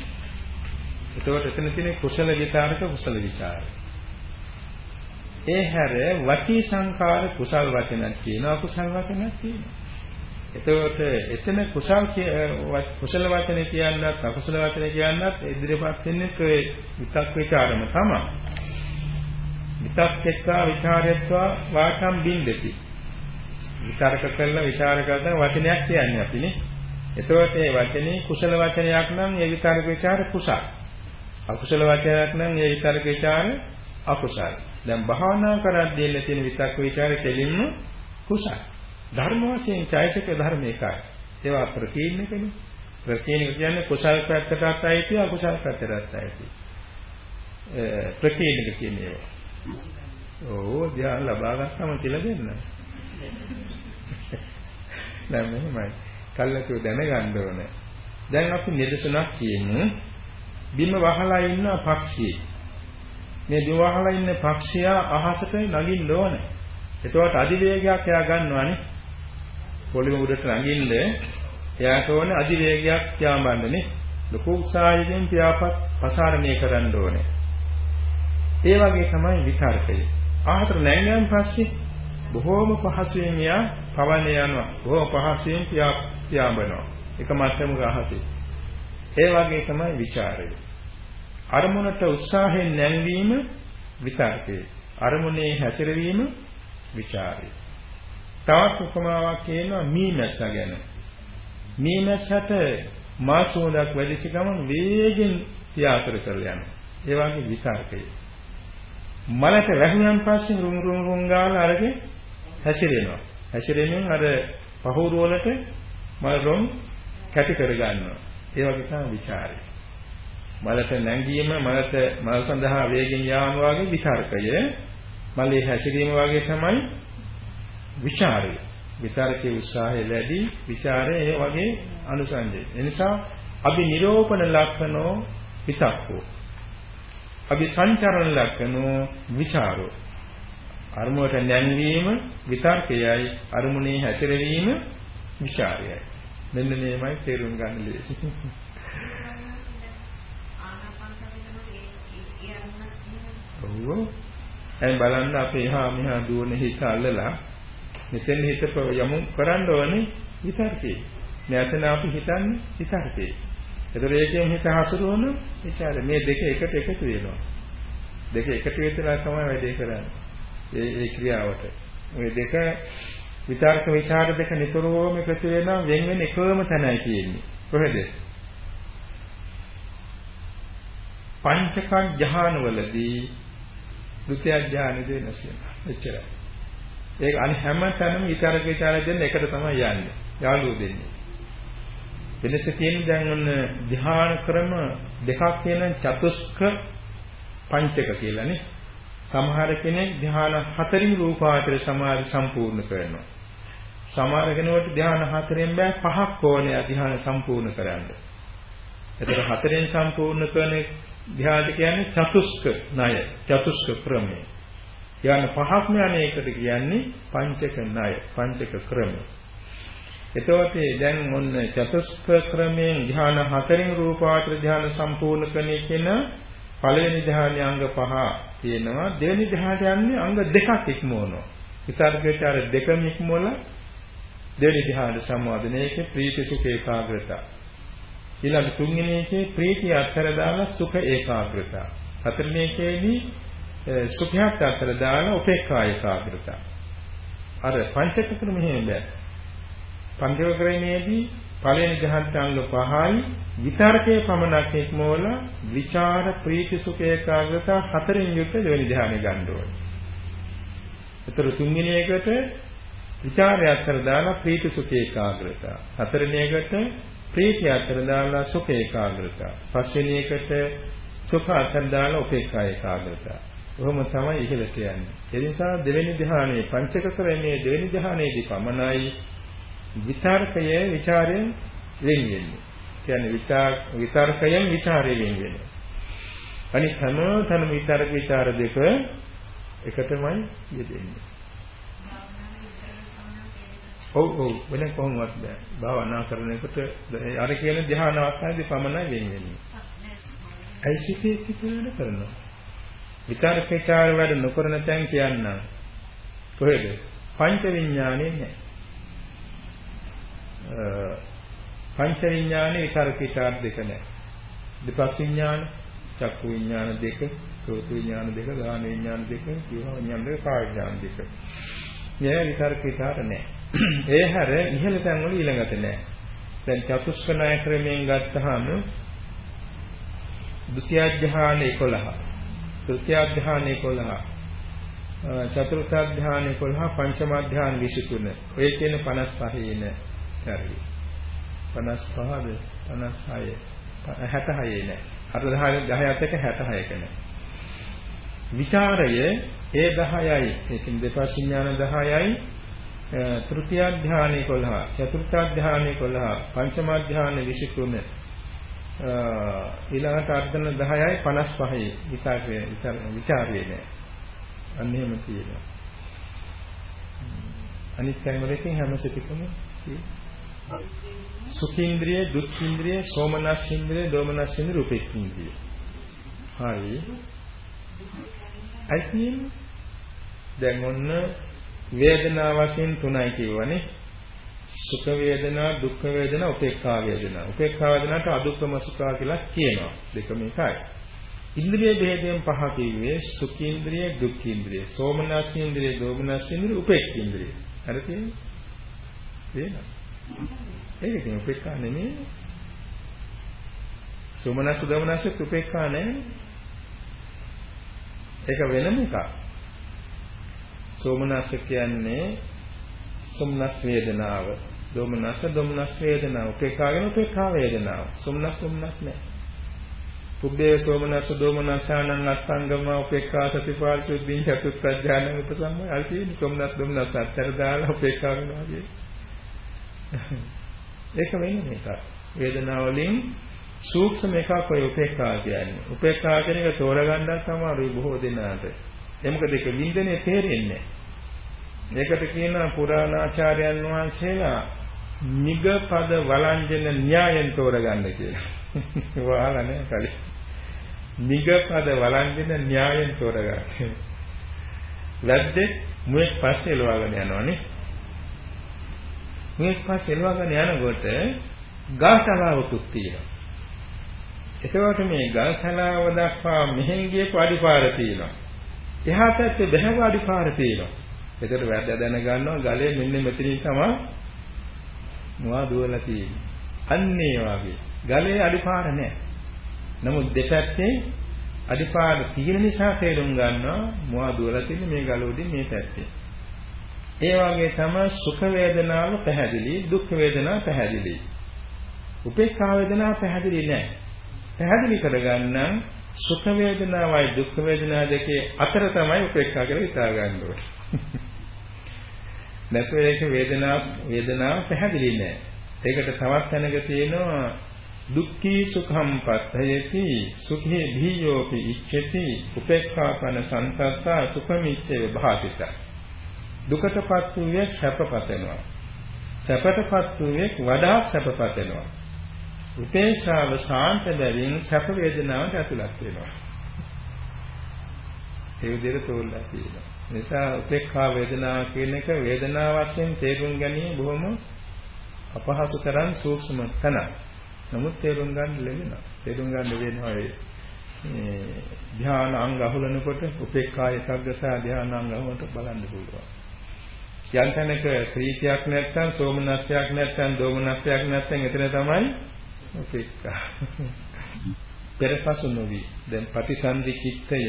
එතකොට එතන තියෙන කුසල විචාරක කුසල විචාර. ඒ හැර වචී සංකාර කුසල් වචනක් තියෙනවා කුසල් වචනක් තියෙනවා. එතකොට එතන කුසල් කුසල වචනේ කියන්නත් අකුසල වචනේ කියන්නත් ඉදිරියපත් වෙන්නේ ඒ විතක් විචාරම තමයි. විතක් එක්කා විචාරයත්වා වාචම් බින්දති. විචාරක කළා විචාර කරන වචනයක් කියන්නේ අපිනේ. එතකොට මේ වචනේ කුසල වචනයක් නම් ඒ විචාරක විචාර කුසල්. අකුසල වචනයක් නම් ඒ විචාරක විචාර අකුසල්. දැන් භාවනා කරද්දී තියෙන විතක් විචාර දෙලින්ම කුසල්. ධර්ම වශයෙන් චෛතසික ධර්ම එකයි. ඒවා ප්‍රකීර්ණකනේ. ප්‍රකීර්ණක කියන්නේ කුසල් පැත්තටත් අයිති අකුසල් පැත්තටත් අයිති. ප්‍රකීර්ණක කියන්නේ ඒවා. ඕ ධ්‍යාන ලබා ගන්නම කියලා දෙන්න. දැන් මෙහෙමයි. කල්ලාතු දැනගන්න ඕනේ. දැන් අපි නිදසුනක් කියමු. බිම වහලා ඉන්න පක්ෂියෙක්. මේ බිම වහලා ඉන්න පක්ෂියා අහසට නගින්න ඕනේ. එතකොට අධිවේගයක් එයා ගන්නවානේ. පොළොව උඩට නගින්න එයාට ඕන අධිවේගයක් යාඹන්නනේ ලොකු උත්සාහයෙන් පියාපත් ප්‍රසාරණය කරන්න ඕනේ. ඒ වගේ තමයි විතර්කය. ආහතර නැංගයන් පස්සේ බොහෝම පහසුවෙන් යා පවන්නේ යනවා. බොහෝ පහසුවෙන් පියාඹනවා. එක මට්ටමක අහසේ. ඒ වගේ තමයි ਵਿਚාරය අරමුණට උත්සාහයෙන් නැංවීම විචාරකේ. අරමුණේ හැසිරවීම විචාරේ. තවත් උපමාවක් කියනවා මීමැස්ස ගැන. මීමැස්සට මාසෝලක් වැඩිච ගමන් වේගෙන් තියාසර කරලා යනවා. ඒ වගේ විචාරකේ. මලට වැහුණන් පස්සේ රුම් රුම් රුම් ගාලා අරගෙන හැසිරෙනවා. හැසිරෙමින් අර පහුරු වලට මල් රොම් කැටි කර ගන්නවා. ඒ වගේ තමයි ਵਿਚාරය. මලට නැංගීම මලට මල සඳහා වේගෙන් යාම වගේ විචාරකය මලේ හැසිරීම වගේ තමයි විචාරය. විචාරකේ උත්සාහය වැඩි විචාරය ඒ වගේ අනුසංජය එනිසා අපි නිරෝපණ ලක්ෂණෝ විතක්කෝ. අපි සංචරණ ලක්ෂණෝ විචාරෝ. අරමුණට නැංවීම විතර්කයයි අරමුණේ හැසිරවීම විචාරයයි. මෙන්න මේමයි තේරුම් ගන්න ලේසි ඔව්. දැන් බලන්න අපේ එහා මෙහා දුවන හිත අල්ලලා මෙතෙන් හිත යමු කරන්න ඕනේ විතර්කේ. නැතන අපි හිතන්නේ විතර්කේ. ඒතර ඒකෙන් හිත හසුරුවන විචාර මේ දෙක එකට එකතු වෙනවා. දෙක එකට වෙලා තමයි වැඩේ කරන්නේ. ඒ ඒ ක්‍රියාවට. මේ දෙක විතර්ක විචාර දෙක නිතරම එකතු වෙනවා වෙන වෙන එකම තැනයි තියෙන්නේ. කොහෙද? පංචක ඥානවලදී ဒုတိ ය ඥානෙදී නැසෙනවා. එච්චරයි. ඒක අනි හැම තැනම විතර්ක විචාර දෙන්න එකට තමයි යන්නේ. යාළුවෝ දෙන්නේ. වෙනස තියෙන දැන් ඔන්න ධ්‍යාන ක්‍රම දෙකක් තියෙන චතුස්ක පංචක කියලානේ. සමහර කෙනෙක් ධ්‍යාන හතරින් රූපාවචර සමාධි සම්පූර්ණ කරනවා. සමහර කෙනෙකුට ධ්‍යාන හතරෙන් බෑ පහක් ඕනේ ධ්‍යාන සම්පූර්ණ කරන්න. එතකොට හතරෙන් සම්පූර්ණ කරන ධ්‍යාන කියන්නේ චතුස්ක ණය චතුස්ක ක්‍රමය. ධ්‍යාන පහක්ම අනේකට කියන්නේ පංචක ණය පංචක ක්‍රමය. එතකොට දැන් ඔන්න චතුස්ක ක්‍රමයෙන් ධ්‍යාන හතරින් රූපාවචර ධ්‍යාන සම්පූර්ණ කරන කියන පළවෙනි ධ්‍යානයේ අංග පහ තියෙනවා දෙවෙනි ධ්‍යානයේ අංග දෙකක් ඉක්මවනවා විතර්කයට දෙකම ඉක්මවල දෙවෙනි ධ්‍යාන සම්වාදනයේ ප්‍රීති සුඛ ඒකාග්‍රතාව ඊළඟ තුන්වෙනි එකේ ප්‍රීතිය අත්තර දාලා සුඛ ඒකාග්‍රතාව හතරවෙනි එකේදී සුඛයත් අත්තර දාලා උපේක්ඛා ඒකාග්‍රතාව අර පංචක ක්‍රම මෙහෙම බෑ පංචක ක්‍රමයේදී පළවෙනි ධ්‍යානංග පහයි විතර්කයේ පමණක් එක්මෝල විචාර ප්‍රීති සුඛ ඒකාග්‍රතාව හතරෙන් යුක්ත දෙවෙනි ධ්‍යානෙ ගන්න ඕනේ. ඒතර තුන්වෙනි එකට විචාරය අතර දාලා ප්‍රීති සුඛ ඒකාග්‍රතාව. හතරවෙනි එකට ප්‍රීතිය අතර දාලා සුඛ ඒකාග්‍රතාව. පස්වෙනි එකට සුඛ අතර දාලා උපේක්ඛා ඒකාග්‍රතාව. ඔහොම තමයි ඉහළ කියන්නේ. ඒ නිසා දෙවෙනි ධ්‍යානයේ පංචක ක්‍රමයේ දෙවෙනි ධ්‍යානයේදී පමණයි විචාරකයේ ਵਿਚාරයෙන් වෙන් වෙන්නේ. කියන්නේ විචාර විචාරකයෙන් ਵਿਚාරයෙන් වෙන් වෙනවා. අනිත් හැම තැනම විචාරක ਵਿਚාර දෙක එකටමයි යෙදෙන්නේ. ඔව් ඔව් වෙන කොහොමවත් බෑ. භාවනා කරනකොට අර කියන ධ්‍යාන අවස්ථාවේදී පමණයි වෙන් වෙන්නේ. ඇයිසිතේ සිටින කරනවා. විතර්ක ਵਿਚාර වැඩ නොකරන තැන් කියන්නම්. කොහෙද? පංච විඥානේ නැහැ. පංච විඥානේ විතර්ක විචාර දෙක නැහැ. දෙපස් විඥාන, චක්කු විඥාන දෙක, සෝත විඥාන දෙක, ගාන විඥාන දෙක, ජීව විඥාන දෙක, කාය විඥාන දෙක. මේ විතර්ක විචාර නැහැ. <clears throat> ඒ හැර ඉහළ තැන් වල ඊළඟට නැහැ. දැන් චතුස්කනාය ක්‍රමයෙන් ගත්තාම ဒုတိ ය ධ්‍යාන 11 තෘතිය ධ්‍යාන 11 චතුර්ථ ධ්‍යාන 11 පංචම ධ්‍යාන 23 ඔය කියන 55 ඉන හරි 55ද 56 66 නෑ. අර 10 10ත් එක 66ක නෑ. විචාරය ඒ 10යි ඒකින් දෙපස් විඥාන 10යි තෘතිය ධානය 11 චතුර්ථ ධානය 11 පංචම ධානය 23 ඊළඟට අර්ධන 10යි 55යි විචාරය විචාරය නෑ. අන්න එහෙම තියෙනවා. අනිත් කර්මවලකින් හැම සිතකම තියෙනවා. සුඛේන්ද්‍රිය, දුක්ඛේන්ද්‍රිය, සෝමනස්සේන්ද්‍රිය, දෝමනස්සේන්ද්‍රිය, රූපේන්ද්‍රිය. හරි. අයිතින් දැන් ඔන්න වේදනා වශයෙන් තුනයි කියවනේ. සුඛ වේදනා, දුක්ඛ වේදනා, උපේක්ඛා වේදනා. උපේක්ඛා වේදනාට අදුක්ඛම සුඛා කියලා කියනවා. දෙකම එකයි. ඉන්ද්‍රිය භේදයෙන් පහ කිව්වේ සුඛේන්ද්‍රිය, දුක්ඛේන්ද්‍රිය, සෝමනස්සේන්ද්‍රිය, දෝමනස්සේන්ද්‍රිය, උපේක්ඛේන්ද්‍රිය. හරි තියෙන්නේ? වෙනවා. ඒක ඉතින් උපේක්ඛා නෙමෙයි. සෝමනස්ස දමනස්ස උපේක්ඛා නෙමෙයි. ඒක වෙනම එකක්. සෝමනස්ස කියන්නේ සොම්නස් වේදනාව. දොමනස්ස දොමනස් වේදනාව. උපේක්ඛා කියන උපේක්ඛා වේදනාව. සොම්නස් සොම්නස් නෑ. පුබ්බේ සෝමනස්ස දෝමනස්සානං අත්ංගම උපේක්ඛා සතිපාල සුද්ධින් චතුත්ථඥාන උපසම්මය අල්පී සෝමනස් දෝමනස් අත්තර දාලා උපේක්ඛා වෙනවා කියන්නේ ඒක වෙන්නේ එකක්. වේදනාවලින් සූක්ෂම එකක් ඔය උපේක්ඛා කියන්නේ. උපේක්ඛා කියන එක තෝරගන්නත් අමාරුයි බොහෝ දෙනාට. ඒ මොකද ඒක වින්දනේ තේරෙන්නේ මේකට කියනවා පුරාණාචාර්යයන් වහන්සේලා නිගපද වළංජන න්‍යායෙන් තෝරගන්න කියලා. <laughs> වහලා නෑ කලින්. නිගපද වළංජන න්‍යායෙන් තෝරගන්න. වැද්දේ මුවෙක් පස්සේ එලවාගෙන යනවනේ. මේ පස්සේ එලවගෙන යනකොට ගාථාවකුත් තියෙනවා. එතකොට මේ ගල් කලාව දක්වා මෙහෙන් ගියපු අඩිපාර තියෙනවා. එහා පැත්තේ බැහැව අඩිපාර තියෙනවා. එතකොට වැද්ද දැන ගන්නවා ගලේ මෙන්න මෙතනින් තමයි මුවා දුවලා තියෙන්නේ. අන්න ඒ වගේ. ගලේ අඩිපාර නැහැ. නමුත් දෙපැත්තේ අඩිපාර තියෙන නිසා තේරුම් ගන්නවා මුවා දුවලා තියෙන්නේ මේ ගල උඩින් මේ පැත්තේ. ඒ වගේ තමයි සුඛ වේදනාව පැහැදිලි, දුක් වේදනාව පැහැදිලි. උපේක්ඛා වේදනාව පැහැදිලි නැහැ. පැහැදිලි කරගන්න සුඛ වේදනාවයි දුක් වේදනා දෙකේ අතර තමයි උපේක්ඛා කියලා හිතා ගන්න ඕනේ. <laughs> නැත්නම් ඒක වේදනාව වේදනාව පැහැදිලි නෑ. ඒකට තවත් තැනක තියෙනවා දුක්ඛී සුඛම් පත්තයති සුඛේ භීයෝපි ඉච්ඡති උපේක්ඛාපන සංසත්තා සුඛමිච්ඡේ භාසිත දුකටපත් වූයේ සැපපතනවා සැපටපත් වූයේ වඩා සැපපතනවා උපේක්ෂාව ශාන්ත බැවින් සැප වේදනාවට ඇතුළත් වෙනවා. ඒ විදිහට තෝරලා තියෙනවා. නිසා උපේක්ඛා වේදනාව කියන එක වේදනාව වශයෙන් තේරුම් ගැනීම බොහොම අපහසු තරම් සූක්ෂම තැනක්. නමුත් තේරුම් ගන්න ලැබෙනවා. තේරුම් ගන්න වෙනවා ඒ ධ්‍යාන අංග අහුලනකොට උපේක්ඛා ඒකාග්‍රතා ධ්‍යාන අංග අහුලනකොට බලන්න පුළුවන්. යම් තැනක ප්‍රීතියක් නැත්නම් සෝමනස්යක් නැත්නම් දෝමනස්යක් නැත්නම් එතන තමයි උපේක්ඛා. පෙරපසු නොවි. දැන් පටිසන්ධි චිත්තය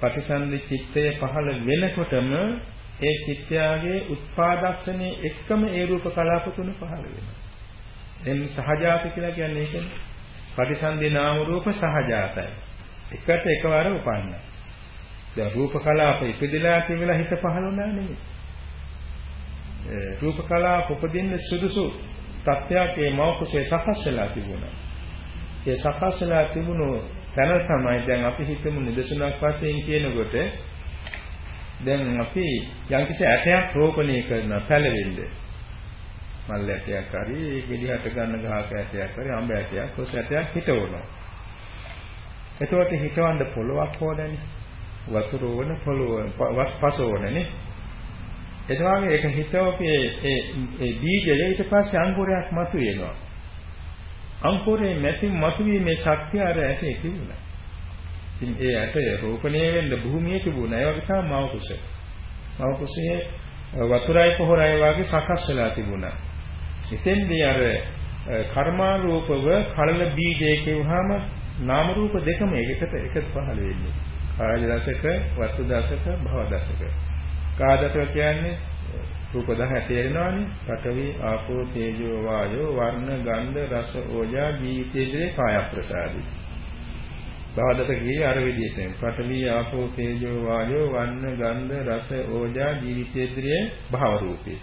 පටිසන්ධි චිත්තය පහළ වෙනකොටම ඒ චිත්තයාගේ උත්පාදක්ෂණයේ එක්කම ඒ රූප කලාප තුන පහළ වෙනවා. එම් සහජාත කියලා කියන්නේ ඒකනේ. පටිසන්ධි නාම රූප සහජාතයි. එකට එකවර උපන්න. දැන් රූප කලාප ඉපදලා කියලා හිත පහළ වුණා නෙමෙයි. රූප කලාප උපදින්න සුදුසු තත්ත්වයක් ඒ මව කුසේ සකස් වෙලා තිබුණා. ඒ සකස් වෙලා තිබුණු තැන තමයි දැන් අපි හිතමු නිදසුනක් වශයෙන් කියනකොට දැන් අපි යම්කිසි ඇටයක් රෝපණය කරන පැලවෙන්න මල් ඇටයක් හරි ගෙඩියට ගන්න ගහක ඇටයක් හරි අඹ ඇටයක් කොස් ඇටයක් හිටවනවා. එතකොට හිටවන්න පොලොවක් ඕනනේ. වතුර ඕන පොලොව වස් පස ඕනනේ. එතකොට ඒක හිතවපේ ඒ ඒ බීජය ඊට පස්සේ අංකුරයක් මතුවෙනවා. අංකුරේ මැසින් මතුවීමේ ශක්තිය අර ඇටේ තිබුණා. ඉතින් ඒ ඇටය රෝපණය වෙන්න භූමියේ තිබුණා. ඒ වගේ තමයි මව කුස. මව කුසේ වතුරයි පොහොරයි වගේ සකස් වෙලා තිබුණා. එතෙන්දී අර කර්මාරූපව කලල බීජය කියවහම නාම රූප දෙකම එකට එකට පහළ වෙන්නේ. කාය දශක, වස්තු දශක, භව දශක. කාදක කියන්නේ රූප 10 තේරෙනවානේ. පඨවි, ආපෝ, තේජෝ, වායෝ, වර්ණ, ගන්ධ, රස, ඕජා, ජීවිතයේ කාය ප්‍රසාදී. භවදත ගියේ අර විදිහට. පඨවි, ආපෝ, තේජෝ, වායෝ, වර්ණ, ගන්ධ, රස, ඕජා, ජීවිතයේ භව රූපේ.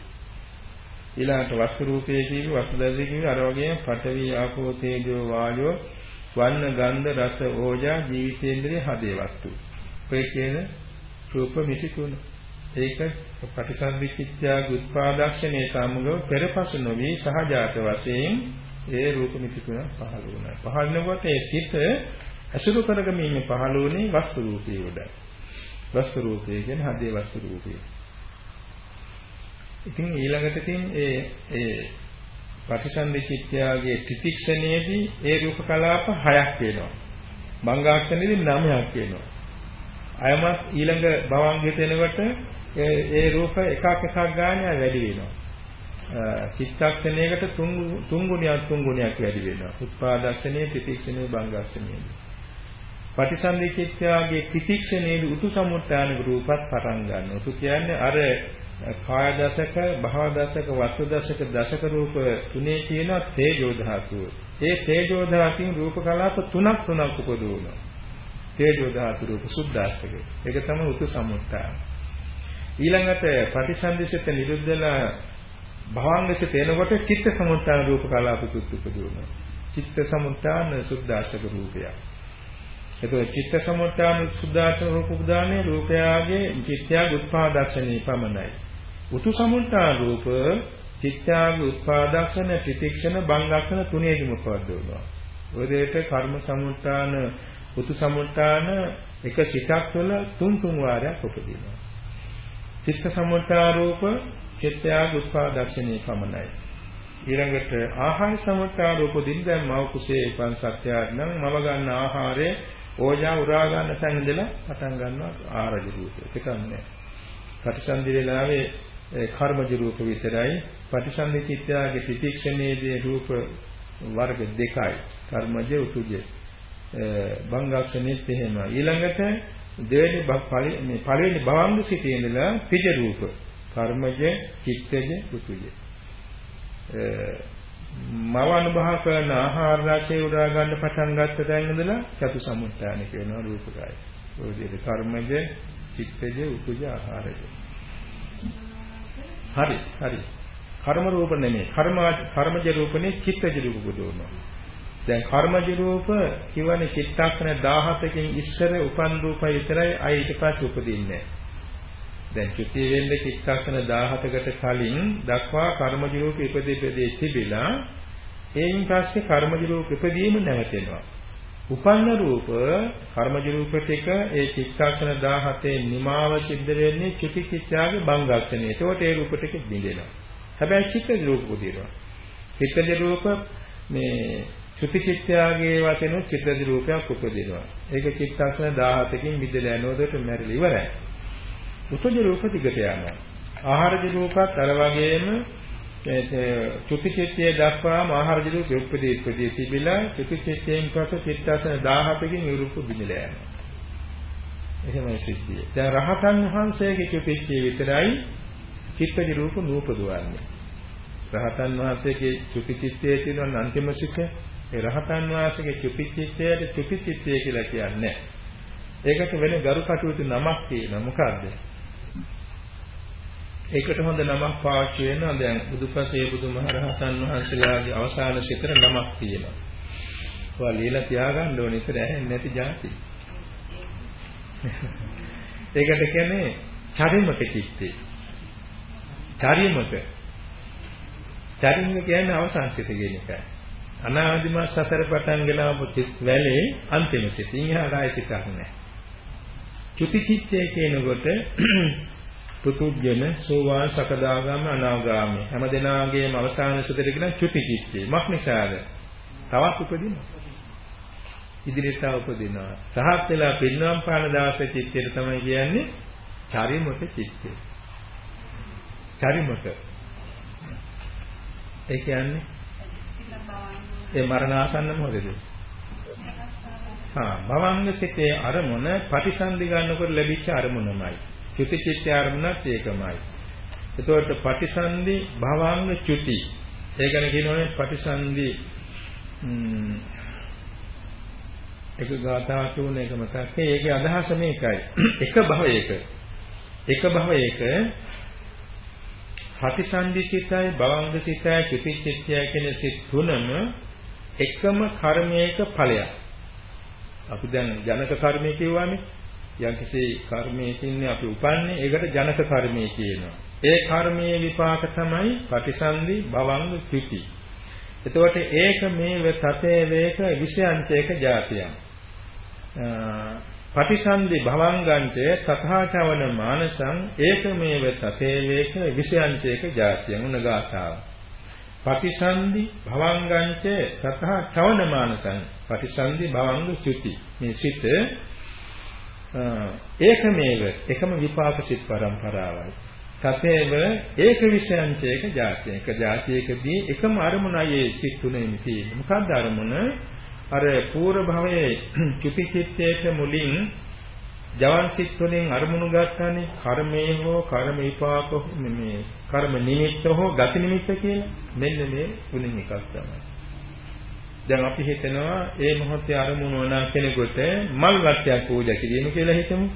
ඊළඟට වස්තු රූපයේ කියවි වස්තු දර්ශයේ කියවි අර වගේම පඨවි, ආපෝ, තේජෝ, වායෝ, වර්ණ, ගන්ධ, රස, ඕජා, ජීවිතේන්ද්‍රයේ හදේ වස්තු. ඔය කියන රූප මිසි තුන. ඒක ප්‍රතිසන්දිච්ඡා උත්පාදක්ෂණේ සමග පෙරපසු නොවි සහජාත වශයෙන් ඒ රූප මිතිකුණ පහළ වුණා. පහළ වෙනකොට ඒ සිත අසුරු කරගමින් පහළ වුණේ වස්තු රූපේ උඩ. වස්තු රූපේ කියන්නේ හදේ වස්තු රූපේ. ඉතින් ඊළඟට තින් ඒ ඒ ප්‍රතිසන්දිච්ඡාගේ ත්‍රිතික්ෂණයේදී ඒ රූප කලාප හයක් වෙනවා. මංගාක්ෂණයේදී නවයක් වෙනවා. අයමත් ඊළඟ භවංගෙට එනකොට ඒ රූප එකක් එකක් ගානේ වැඩි වෙනවා. චිත්තක්ෂණයකට තුන් තුන් ගුණයක් තුන් ගුණයක් වැඩි වෙනවා. උත්පාදක්ෂණයේ තිතික්ෂණයේ බංගක්ෂණයේ. පටිසන්ධි චිත්තයාගේ තිතික්ෂණයේ උතු සමුත්‍රාණ රූපත් පටන් ගන්නවා. උතු කියන්නේ අර කාය දශක, භව දශක, වස්තු දශක, දශක රූප තුනේ තියෙන තේජෝ ධාතුව. ඒ තේජෝ ධාතුන් රූප කලාප තුනක් තුනක් උපදවනවා. තේජෝ ධාතු රූප සුද්ධාස්තක. ඒක තමයි උතු සමුත්‍රාණ. ඊළඟට ප්‍රතිසන්දිසිත නිරුද්ධලා භවංගස තේනකොට චිත්ත සමුත්ථාන රූප කලාපිකුත් උපදිනවා. චිත්ත සමුත්ථාන සුද්ධාශක රූපය. එතකොට චිත්ත සමුත්ථාන සුද්ධාශක රූප උදානේ රූපයාගේ චිත්තයාගේ උත්පාදක්ෂණේ පමණයි. උතු සමුත්ථාන රූප චිත්තයාගේ උත්පාදක්ෂණ ප්‍රතික්ෂණ බංගක්ෂණ තුනේදීම පවද්දවනවා. ඔය දෙයට කර්ම සමුත්ථාන උතු සමුත්ථාන එක සිතක් තුළ තුන් තුන් වාරයක් උපදිනවා. චිත්ත සමුත්ථාරෝප චිත්තයාගේ උත්පාදක්ෂණේ පමණයි. ඊළඟට ආහාර සමතාර උපදින්න දැන් මව කුසේ පන් සත්‍යයක් නම් මව ගන්න ආහාරයේ ඕජා උරා ගන්න තැන ඉඳලා පටන් ගන්නවා ආරජ රූපය. ඒක නෑ. ප්‍රතිසන්දි වෙලාවේ කර්මජ රූප විතරයි ප්‍රතිසන්දි චිත්තයාගේ තිතික්ෂණයේදී රූප වර්ග දෙකයි. කර්මජ උතුජ. බංගක්ෂණෙත් එහෙම. ඊළඟට දෙවෙනි මේ පළවෙනි භවංග සිටේ ඉඳලා පිජ රූප. කර්මජ, චිත්තජ, උතුජ. මව අනුභව කරන ආහාර රසය උදා ගන්න පටන් ගත්ත තැන ඉඳලා චතු සමුත්ථාන කියනවා රූපකය. ඔය විදිහට කර්මජ, චිත්තජ, උතුජ, ආහාරජ. හරි, හරි. කර්ම රූප නෙමෙයි. කර්ම කර්මජ රූපනේ චිත්තජ රූප බුදවනවා. දැන් කර්මජ රූප කියවනේ චිත්තක්ෂණ 17කින් ඉස්සර උපන් රූපය විතරයි අය ඊට පස්සේ උපදින්නේ. දැන් චුති වෙන්නේ චිත්තක්ෂණ 17කට කලින් දක්වා කර්මජ රූප ඉපදෙපදී තිබිලා එයින් පස්සේ කර්මජ රූප ඉපදීම නැවතෙනවා. උපන්න රූප කර්මජ රූප ටික ඒ චිත්තක්ෂණ 17 නිමාව සිද්ධ වෙන්නේ චුති චිත්‍යාගේ බංගක්ෂණය. ඒකට ඒ රූප ටික බිඳෙනවා. හැබැයි චිත්ත රූප උදිනවා. චිත්තජ රූප මේ චුති චිත්‍යාගේ වශයෙන් චිත්තජ රූපයක් උපදිනවා. ඒක චිත්තක්ෂණ 17කින් මිදලා යනකොට මැරිලා ඉවරයි. උතුජ රූප දිගට යනවා. ආහාරජ රූපත් අර වගේම චුති චිත්තය දක්වාම ආහාරජ රූප උපදී උපදී තිබිලා චුති චිත්තයෙන් පස්සේ චිත්තක්ෂණ 17කින් ඒ රූප බිඳලා යනවා. එහෙමයි සිද්ධිය. දැන් රහතන් වහන්සේගේ චුතිච්චේ විතරයි චිත්තජ රූප නූපදවන්නේ. රහතන් වහන්සේගේ චුතිචිත්තයේ තියෙන අන්තිම සිත ඒ රහතන් වහන්සේගේ චුතිචිත්තයට චුතිචිත්තය කියලා කියන්නේ. ඒකට වෙන ගරු කටයුතු නමක් තියෙනවා. මොකද්ද? ඒකට හොඳ නමක් පාවිච්චි වෙනවා. දැන් බුදුපසේ බුදුමහරහතන් වහන්සේලාගේ අවසාන සිතර නමක් තියෙනවා. ඔයා লীලා තියාගන්න ඕනේ ඉතින් ඇහෙන්නේ නැති જાති. ඒකට කියන්නේ චරිමක චිත්තේ. චරිමක. චරිම කියන්නේ අවසාන සිත කියන එකයි. අනාදිමත් සසර පටන් ගෙනාවු චිත් වැලේ අන්තිම සිත. ඉහාට ආයෙ සිතක් නැහැ. චුති චිත්තය කියනකොට <clears throat> පුතුජන සෝවාන් සකදාගාම අනාගාමී. හැම දෙනාගේම අවසාන සුදෙට කියන චුති චිත්තේ මක් නිසාද? තවත් උපදිනවා ඉදිරියට උපදිනවා. සහත් වෙලා පින්නම් පාන දාස චිත්තයට තමයි කියන්නේ චරිමත චිත්තේ චරිමත. ඒ කියන්නේ ඒ මරණාසන්න මොහොතේදී හා භවංග සිතේ අරමුණ ප්‍රතිසන්දි ගන්නකොට ලැබිච්ච අරමුණමයි. චුති චිත්ත අරමුණත් ඒකමයි. එතකොට ප්‍රතිසන්දි භවංග චුති. ඒ ගැන කියනෝනේ ප්‍රතිසන්දි එක ගාථාවක් තුන එක මතක් ඒකේ අදහස මේකයි. එක භවයක එක භවයක ප්‍රතිසන්දි සිතයි භවංග සිතයි චුති චිත්තය කියන සිත් තුනම එකම කර්මයක ඵලයක්. අපි දැන් ජනක කර්මය කියවනේ යම්කිසි කර්මයකින් අපි උපන්නේ ඒකට ජනක කර්මය කියනවා. ඒ කර්මයේ විපාක තමයි ප්‍රතිසන්දි භවංග චුති. එතකොට ඒක මේ සතේ වේක විෂයංචේක જાතියම්. පටිසන්ධි භවංගන්තය තථාචවන මානසං ඒකමේව තතේ වේක විෂයංචේක જાතියන් උනගාතාව පටිසන්ධි භවංගංච තථාචවන මානසං පටිසන්ධි භවංග චුති මේ සිත ඒකමේව එකම විපාක සිත් පරම්පරාවයි. තතේව ඒක විෂයංචේක જાතිය එක જાතියකදී එකම අරමුණයි සිත් තුනෙම තියෙන්නේ. මොකක්ද අරමුණ? අර පූර්ව භවයේ චුති චිත්තේට මුලින් ජවන් සිත් වලින් අරමුණු ගන්නනේ කර්මයේ හෝ කර්ම විපාක මේ කර්ම නිමිත්ත හෝ ගති නිමිත්ත කියලා මෙන්න මේ තුنين එකක් තමයි. දැන් අපි හිතනවා ඒ මොහොතේ අරමුණු වන කෙනෙකුට මල් වට්ටයක් පූජා කිරීම කියලා හිතමු.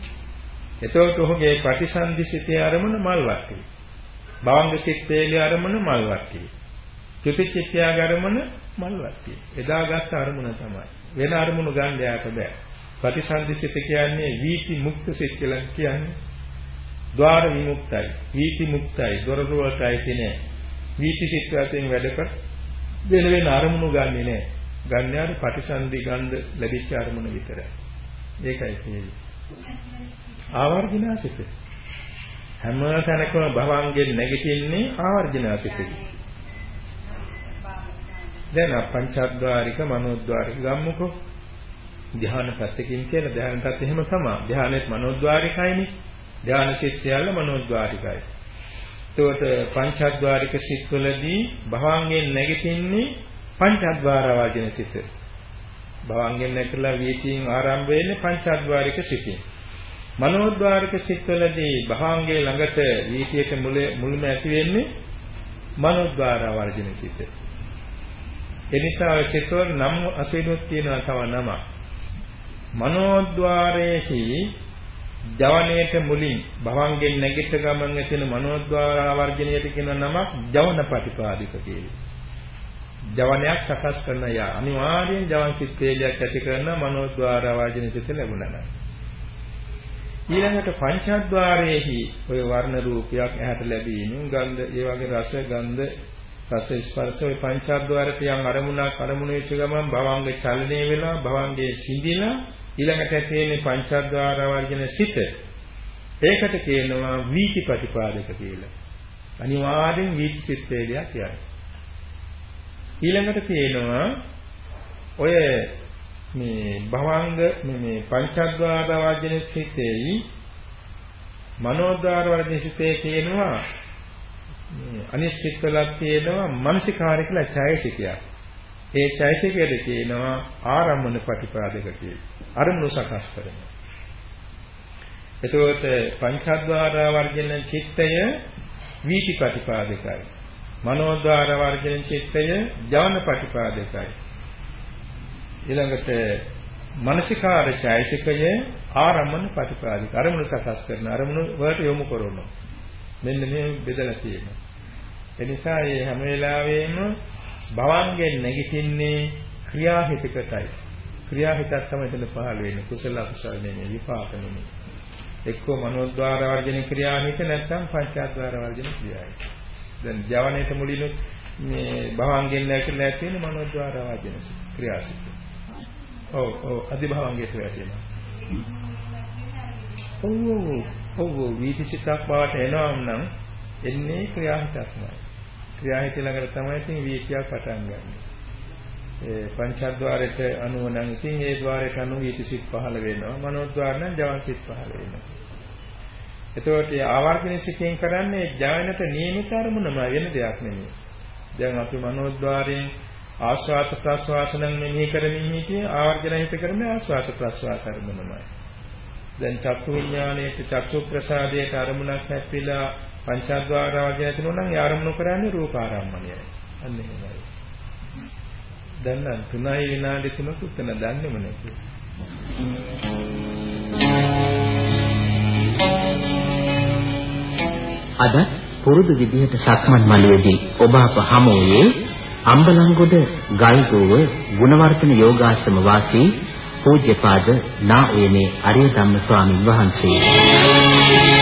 එතකොට ඔහුගේ ප්‍රතිසන්දි සිතේ අරමුණ මල් වට්ටිය. භවංග සිත් වේලේ අරමුණ මල් වට්ටිය. චුතිචිත්‍යාග අරමුණ මල් වට්ටිය. එදාගත් අරමුණ තමයි. වෙන අරමුණු ගන්න යාට බෑ. ප්‍රතිසන්දිසිත කියන්නේ වීති මුක්ත සිත් කියලා කියන්නේ. ద్వාර විමුක්තයි. වීති මුක්තයි. දොරටු වලටයි කියන්නේ. වීති සිත් වශයෙන් වැඩ කර වෙන වෙන අරමුණු ගන්නෙ නෑ. ගන්න යාට ප්‍රතිසන්දි ගන්ධ ලැබිච්ච අරමුණ විතරයි. ඒකයි කියන්නේ. ආවර්ජනාසිත. හැම තැනකම භවංගෙන් නැගිටින්නේ ආවර්ජනාසිතයි. දැන් පංචද්වාරික මනෝද්වාරික ගම්මුකෝ. ධ්‍යාන පැත්තකින් කියලා ධ්‍යාන පැත්ත එහෙම තමයි. ධ්‍යානෙත් මනෝද්වාරිකයිනේ. ධ්‍යාන ශිෂ්‍යයල්ල මනෝද්වාරිකයි. එතකොට පංචද්වාරික සිත්වලදී භවංගෙන් නැගිටින්නේ පංචද්වාර වාජන සිත. භවංගෙන් නැකලා වීතියෙන් ආරම්භ වෙන්නේ පංචද්වාරික සිතින්. මනෝද්වාරික සිත්වලදී භවංගේ ළඟට වීතියට මුලම ඇති වෙන්නේ මනෝද්වාර වර්ජන සිත. එනිසා සිතවල නම් අසීනුත් තියෙනවා තව නම. මනෝද්වාරයේහි ජවණයට මුලින් භවංගෙන් නැගිට ගමන් ඇතින මනෝද්වාර වර්ජනයට කියන නමක් ජවන ප්‍රතිපාදික කියලා. ජවනයක් සකස් කරන යා අනිවාර්යෙන් ජවන් සිත් වේලයක් ඇති කරන මනෝද්වාර වර්ජන සිත ලැබුණා. ඊළඟට පංචද්වාරයේහි ඔය වර්ණ රූපයක් ඇහැට ලැබීම, ගන්ධ, ඒ වගේ රස, ගන්ධ, රස ස්පර්ශ ඔය පංචද්වාරයට යම් අරමුණක් අරමුණ වෙච්ච ගමන් භවංගේ චලනය වෙලා භවංගේ සිඳිලා ඊළඟට තියෙන්නේ පංචද්වාර වර්ජන සිත. ඒකට කියනවා වීති ප්‍රතිපාදක කියලා. අනිවාර්යෙන් වීති සිත් වේලයක් යයි. ඊළඟට තියෙනවා ඔය මේ භවංග මේ පංචද්වාර වර්ජන සිතේයි මනෝද්වාර වර්ජන සිතේ කියනවා මේ අනිශ්චිත වලක් තියෙනවා මානසිකාරය කියලා ඡායසිකයක්. ඒ ඡායසිකයට කියනවා ආරම්මන ප්‍රතිපාදක කියලා. අරමුණු සකස් කරනවා. එතකොට පංචද්වාර වර්ජන චිත්තය වීති ප්‍රතිපාදකයි. මනෝද්වාර වර්ජන චිත්තය ජවන ප්‍රතිපාදකයි. ඊළඟට මානසිකාර ඡායසිකය ආරම්මන ප්‍රතිපාදික අරමුණු සකස් කරන අරමුණු වලට යොමු කරනවා මෙන්න මේ බෙදලා තියෙනවා එනිසා මේ හැම වෙලාවෙම භවංගෙන් නැගිටින්නේ ක්‍රියාහිතකටයි ක්‍රියාහිතක් තමයි එතන පහළ වෙන්නේ කුසල අකුසල නෙමෙයි විපාක නෙමෙයි. එක්කෝ මනෝද්වාර වර්ජන ක්‍රියාහිත නැත්නම් පංචාද්වාර වර්ජන ක්‍රියාහිත. දැන් ජවනයේ මුලිනුත් මේ භවංගෙන් නැගිටලා තියෙන මනෝද්වාර වර්ජන ක්‍රියාසිත. ඔව් ඔව්. අධිභවංගයට වැටෙනවා. ඔව් ඔව් ඔව්. වීතිසිතක් බවට එනවා නම් එන්නේ ක්‍රියාහිතක්මයි. ක්‍රියාහිත ළඟට තමයි ඉතින් වීතියක් පටන් ගන්න. ඒ පංචද්වාරයට අනුව නම් ඉතින් ඒ ద్వාරයට අනුව වීතිසිත පහළ වෙනවා. මනෝද්වාර නම් ජවන්සිත පහළ වෙනවා. එතකොට ආවර්ජන සිතෙන් කරන්නේ ජයනට නියමිත අරමුණම වෙන දෙයක් නෙමෙයි. දැන් අපි මනෝද්වාරයෙන් ආස්වාස ප්‍රස්වාස නම් මෙනෙහි කරමින් හිටියේ ආවර්ජන හිත කරන්නේ ආස්වාස ප්‍රස්වාස අරමුණමයි. දැන් චක්කු විඥානයේ චක්කු ප්‍රසාදයේ අරමුණක් නැතිලා පංචද්වාර වර්ජන තුනනම් ඒ අරමුණු කරන්නේ රූපාරම්මණයයි. අන්න එහෙමයි. දැන් නම් 3යි විනාඩි 3ක උතන දන්නේම නැති. අද පුරුදු විදිහට සක්මන් මළුවේදී ඔබ අප හමුවේ අම්බලන්ගොඩ ගල්ගෝව ගුණවර්ධන යෝගාශ්‍රම වාසී පූජ්‍යපාද නා උයනේ අරිය ධම්ම ස්වාමින් වහන්සේ